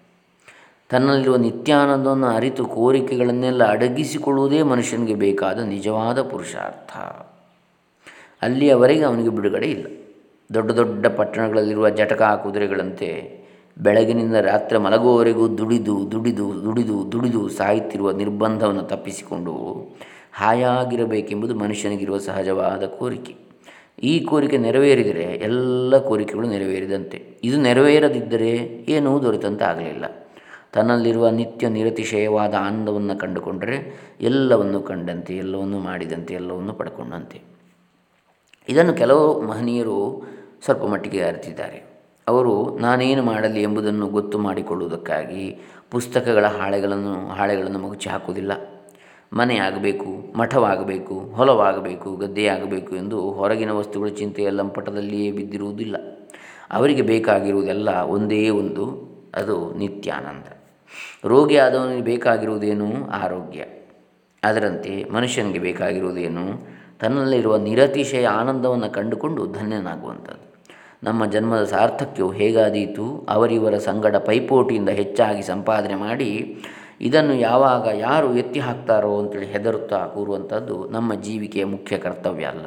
ತನ್ನಲ್ಲಿರುವ ನಿತ್ಯಾನಂದವನ್ನು ಅರಿತು ಕೋರಿಕೆಗಳನ್ನೆಲ್ಲ ಅಡಗಿಸಿಕೊಳ್ಳುವುದೇ ಮನುಷ್ಯನಿಗೆ ಬೇಕಾದ ನಿಜವಾದ ಪುರುಷಾರ್ಥ. ಅಲ್ಲಿಯವರೆಗೆ ಅವನಿಗೆ ಬಿಡುಗಡೆ ಇಲ್ಲ. ದೊಡ್ಡ ದೊಡ್ಡ ಪಟ್ಟಣಗಳಲ್ಲಿರುವ ಜಟಕ ಕುದುರೆಗಳಂತೆ ಬೆಳಗಿನಿಂದ ರಾತ್ರಿ ಮಲಗುವವರೆಗೂ ದುಡಿದು ದುಡಿದು ದುಡಿದು ದುಡಿದು ಸಾಯುತ್ತಿರುವ ನಿರ್ಬಂಧವನ್ನು ತಪ್ಪಿಸಿಕೊಂಡು ಹಾಯಾಗಿರಬೇಕೆಂಬುದು ಮನುಷ್ಯನಿಗಿರುವ ಸಹಜವಾದ ಕೋರಿಕೆ. ಈ ಕೋರಿಕೆ ನೆರವೇರಿದರೆ ಎಲ್ಲ ಕೋರಿಕೆಗಳು ನೆರವೇರಿದಂತೆ. ಇದು ನೆರವೇರದಿದ್ದರೆ ಏನೂ ದೊರೆತಂತೆ ಆಗಲಿಲ್ಲ. ತನ್ನಲ್ಲಿರುವ ನಿತ್ಯ ನಿರತಿಶಯವಾದ ಆನಂದವನ್ನು ಕಂಡುಕೊಂಡರೆ ಎಲ್ಲವನ್ನು ಕಂಡಂತೆ, ಎಲ್ಲವನ್ನು ಮಾಡಿದಂತೆ, ಎಲ್ಲವನ್ನು ಪಡ್ಕೊಂಡಂತೆ. ಇದನ್ನು ಕೆಲವು ಮಹನೀಯರು ಸ್ವಲ್ಪ ಮಟ್ಟಿಗೆ ಅರಿತಿದ್ದಾರೆ. ಅವರು, ನಾನೇನು ಮಾಡಲಿ ಎಂಬುದನ್ನು ಗೊತ್ತು ಮಾಡಿಕೊಳ್ಳುವುದಕ್ಕಾಗಿ ಪುಸ್ತಕಗಳ ಹಾಳೆಗಳನ್ನು ಹಾಳೆಗಳನ್ನು ಮುಚ್ಚಿ ಹಾಕುವುದಿಲ್ಲ. ಮನೆಯಾಗಬೇಕು ಮಠವಾಗಬೇಕು, ಹೊಲವಾಗಬೇಕು, ಗದ್ದೆಯಾಗಬೇಕು ಎಂದು ಹೊರಗಿನ ವಸ್ತುಗಳ ಚಿಂತೆಯ ಲಂಪಟದಲ್ಲಿಯೇ ಬಿದ್ದಿರುವುದಿಲ್ಲ. ಅವರಿಗೆ ಬೇಕಾಗಿರುವುದೆಲ್ಲ ಒಂದೇ ಒಂದು, ಅದು ನಿತ್ಯಾನಂದ. ರೋಗಿ ಆದವನಿಗೆ ಬೇಕಾಗಿರುವುದೇನು? ಆರೋಗ್ಯ. ಅದರಂತೆ ಮನುಷ್ಯನಿಗೆ ಬೇಕಾಗಿರುವುದೇನು? ತನ್ನಲ್ಲಿರುವ ನಿರತಿಶಯ ಆನಂದವನ್ನು ಕಂಡುಕೊಂಡು ಧನ್ಯನಾಗುವಂಥದ್ದು. ನಮ್ಮ ಜನ್ಮದ ಸಾರ್ಥಕ್ಯವು ಹೇಗಾದೀತು? ಅವರಿವರ ಸಂಗಡ ಪೈಪೋಟಿಯಿಂದ ಹೆಚ್ಚಾಗಿ ಸಂಪಾದನೆ ಮಾಡಿ ಇದನ್ನು ಯಾವಾಗ ಯಾರು ಎತ್ತಿ ಹಾಕ್ತಾರೋ ಅಂತೇಳಿ ಹೆದರುತ್ತಾ ಕೂರುವಂಥದ್ದು ನಮ್ಮ ಜೀವಿಕೆಯ ಮುಖ್ಯ ಕರ್ತವ್ಯ ಅಲ್ಲ.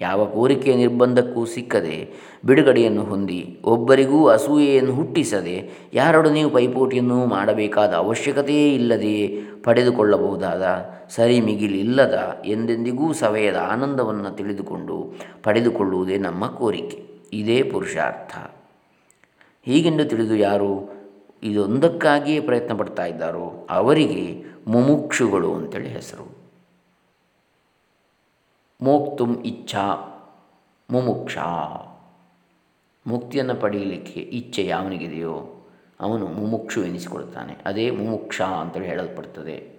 ಯಾವ ಕೋರಿಕೆಯ ನಿರ್ಬಂಧಕ್ಕೂ ಸಿಕ್ಕದೆ ಬಿಡುಗಡೆಯನ್ನು ಹೊಂದಿ ಒಬ್ಬರಿಗೂ ಅಸೂಯೆಯನ್ನು ಹುಟ್ಟಿಸದೆ ಯಾರೊಡನೆಯೂ ಪೈಪೋಟಿಯನ್ನು ಮಾಡಬೇಕಾದ ಅವಶ್ಯಕತೆಯೇ ಇಲ್ಲದೆಯೇ ಪಡೆದುಕೊಳ್ಳಬಹುದಾದ ಸರಿ ಮಿಗಿಲಿಲ್ಲದ ಎಂದೆಂದಿಗೂ ಸವೆಯದ ಆನಂದವನ್ನು ತಿಳಿದುಕೊಂಡು ಪಡೆದುಕೊಳ್ಳುವುದೇ ನಮ್ಮ ಕೋರಿಕೆ. ಇದೇ ಪುರುಷಾರ್ಥ. ಹೀಗೆಂದು ತಿಳಿದು ಯಾರು ಇದೊಂದಕ್ಕಾಗಿಯೇ ಪ್ರಯತ್ನ ಪಡ್ತಾ ಇದ್ದಾರೋ ಅವರಿಗೆ ಮುಮುಕ್ಷುಗಳು ಅಂತೇಳಿ ಹೆಸರು. ಮೋಕ್ತುಂ ಇಚ್ಛಾ, ಮುಮುಕ್ಷ. ಮುಕ್ತಿಯನ್ನು ಪಡೆಯಲಿಕ್ಕೆ ಇಚ್ಛೆ ಯಾವನಿಗಿದೆಯೋ ಅವನು ಮುಮುಕ್ಷು ಎನಿಸಿಕೊಳ್ತಾನೆ ಅದೇ ಮುಮುಕ್ಷ ಅಂತೇಳಿ ಹೇಳಲ್ಪಡ್ತದೆ.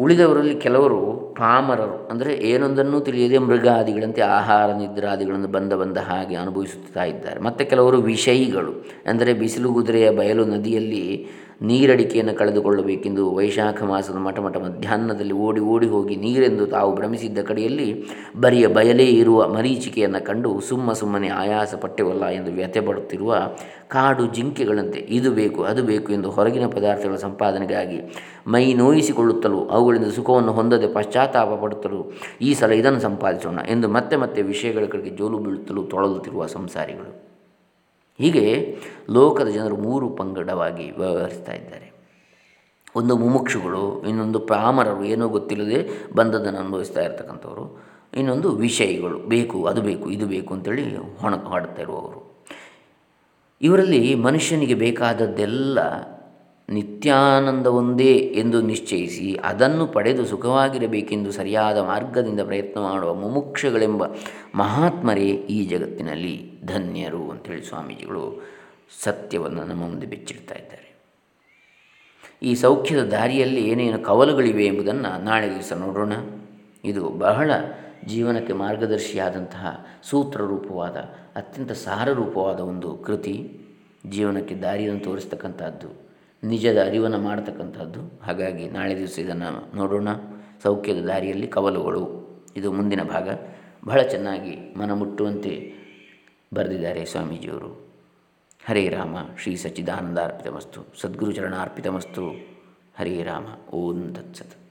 ಉಳಿದವರಲ್ಲಿ ಕೆಲವರು ಪಾಮರರು. ಅಂದರೆ ಏನೊಂದನ್ನು ತಿಳಿಯದೆ ಮೃಗಾದಿಗಳಂತೆ ಆಹಾರ ನಿದ್ರಾದಿಗಳನ್ನು ಬಂದ ಬಂದ ಹಾಗೆ ಅನುಭವಿಸುತ್ತಾ ಇದ್ದಾರೆ. ಮತ್ತು ಕೆಲವರು ವಿಷಯಿಗಳು. ಅಂದರೆ ಬಿಸಿಲು, ಕುದುರೆಯ ಬಯಲು ನದಿಯಲ್ಲಿ ನೀರಡಿಕೆಯನ್ನು ಕಳೆದುಕೊಳ್ಳಬೇಕೆಂದು ವೈಶಾಖ ಮಾಸದ ಮಠ ಮಠ ಮಧ್ಯಾಹ್ನದಲ್ಲಿ ಓಡಿ ಓಡಿ ಹೋಗಿ ನೀರೆಂದು ತಾವು ಭ್ರಮಿಸಿದ್ದ ಕಡೆಯಲ್ಲಿ ಬರಿಯ ಬಯಲೇ ಇರುವ ಮರೀಚಿಕೆಯನ್ನು ಕಂಡು ಸುಮ್ಮ ಸುಮ್ಮನೆ ಆಯಾಸ ಪಟ್ಟೆವಲ್ಲ ಎಂದು ವ್ಯಥೆ ಪಡುತ್ತಿರುವ ಕಾಡು ಜಿಂಕೆಗಳಂತೆ ಇದು ಬೇಕು, ಅದು ಬೇಕು ಎಂದು ಹೊರಗಿನ ಪದಾರ್ಥಗಳ ಸಂಪಾದನೆಗಾಗಿ ಮೈ ನೋಯಿಸಿಕೊಳ್ಳುತ್ತಲೂ ಅವುಗಳಿಂದ ಸುಖವನ್ನು ಹೊಂದದೆ ಪಶ್ಚಾತ್ತಾಪ ಪಡುತ್ತಲೂ ಈ ಸಲ ಇದನ್ನು ಸಂಪಾದಿಸೋಣ ಎಂದು ಮತ್ತೆ ಮತ್ತೆ ವಿಷಯಗಳ ಕಡೆಗೆ ಜೋಲು ಬೀಳುತ್ತಲೂ ತೊಳಲುತ್ತಿರುವ ಸಂಸಾರಿಗಳು. ಹೀಗೆ ಲೋಕದ ಜನರು ಮೂರು ಪಂಗಡವಾಗಿ ವ್ಯವಹರಿಸ್ತಾ ಇದ್ದಾರೆ. ಒಂದು ಮುಮುಕ್ಷುಗಳು, ಇನ್ನೊಂದು ಪ್ರಾಮರರು, ಏನೋ ಗೊತ್ತಿಲ್ಲದೆ ಬಂದದನ್ನು ಅನುಭವಿಸ್ತಾ ಇರ್ತಕ್ಕಂಥವ್ರು, ಇನ್ನೊಂದು ವಿಷಯಗಳು, ಬೇಕು, ಅದು ಬೇಕು, ಇದು ಬೇಕು ಅಂತೇಳಿ ಹೊಣ ಹಾಡ್ತಾ ಇರುವವರು. ಇವರಲ್ಲಿ ಮನುಷ್ಯನಿಗೆ ಬೇಕಾದದ್ದೆಲ್ಲ ನಿತ್ಯಾನಂದ ಒಂದೇ ಎಂದು ನಿಶ್ಚಯಿಸಿ ಅದನ್ನು ಪಡೆದು ಸುಖವಾಗಿರಬೇಕೆಂದು ಸರಿಯಾದ ಮಾರ್ಗದಿಂದ ಪ್ರಯತ್ನ ಮಾಡುವ ಮುಮುಕ್ಷಗಳೆಂಬ ಮಹಾತ್ಮರೇ ಈ ಜಗತ್ತಿನಲ್ಲಿ ಧನ್ಯರು ಅಂತೇಳಿ ಸ್ವಾಮೀಜಿಗಳು ಸತ್ಯವನ್ನು ನಮ್ಮ ಮುಂದೆ ಬೆಚ್ಚಿಡ್ತಾ ಇದ್ದಾರೆ. ಈ ಸೌಖ್ಯದ ದಾರಿಯಲ್ಲಿ ಏನೇನು ಕವಲುಗಳಿವೆ ಎಂಬುದನ್ನು ನಾಳೆ ದಿವಸ ನೋಡೋಣ. ಇದು ಬಹಳ ಜೀವನಕ್ಕೆ ಮಾರ್ಗದರ್ಶಿಯಾದಂತಹ ಸೂತ್ರರೂಪವಾದ, ಅತ್ಯಂತ ಸಾರರೂಪವಾದ ಒಂದು ಕೃತಿ. ಜೀವನಕ್ಕೆ ದಾರಿಯನ್ನು ತೋರಿಸ್ತಕ್ಕಂಥದ್ದು ನಿಜದ ಅರಿವನ್ನು ಮಾಡತಕ್ಕಂಥದ್ದು. ಹಾಗಾಗಿ ನಾಳೆ ದಿವಸ ಇದನ್ನು ನೋಡೋಣ. ಸೌಖ್ಯದ ದಾರಿಯಲ್ಲಿ ಕವಲುಗಳು. ಇದು ಮುಂದಿನ ಭಾಗ. ಬಹಳ ಚೆನ್ನಾಗಿ ಮನ ಮುಟ್ಟುವಂತೆ ಬರೆದಿದ್ದಾರೆ ಸ್ವಾಮೀಜಿಯವರು. ಹರೇ ರಾಮ. ಶ್ರೀ ಸಚ್ಚಿದಾನಂದ ಅರ್ಪಿತಮಸ್ತು. ಸದ್ಗುರು ಚರಣ ಅರ್ಪಿತಮಸ್ತು ಹರೇ ರಾಮ. ಓಂ ತತ್ಸತ್.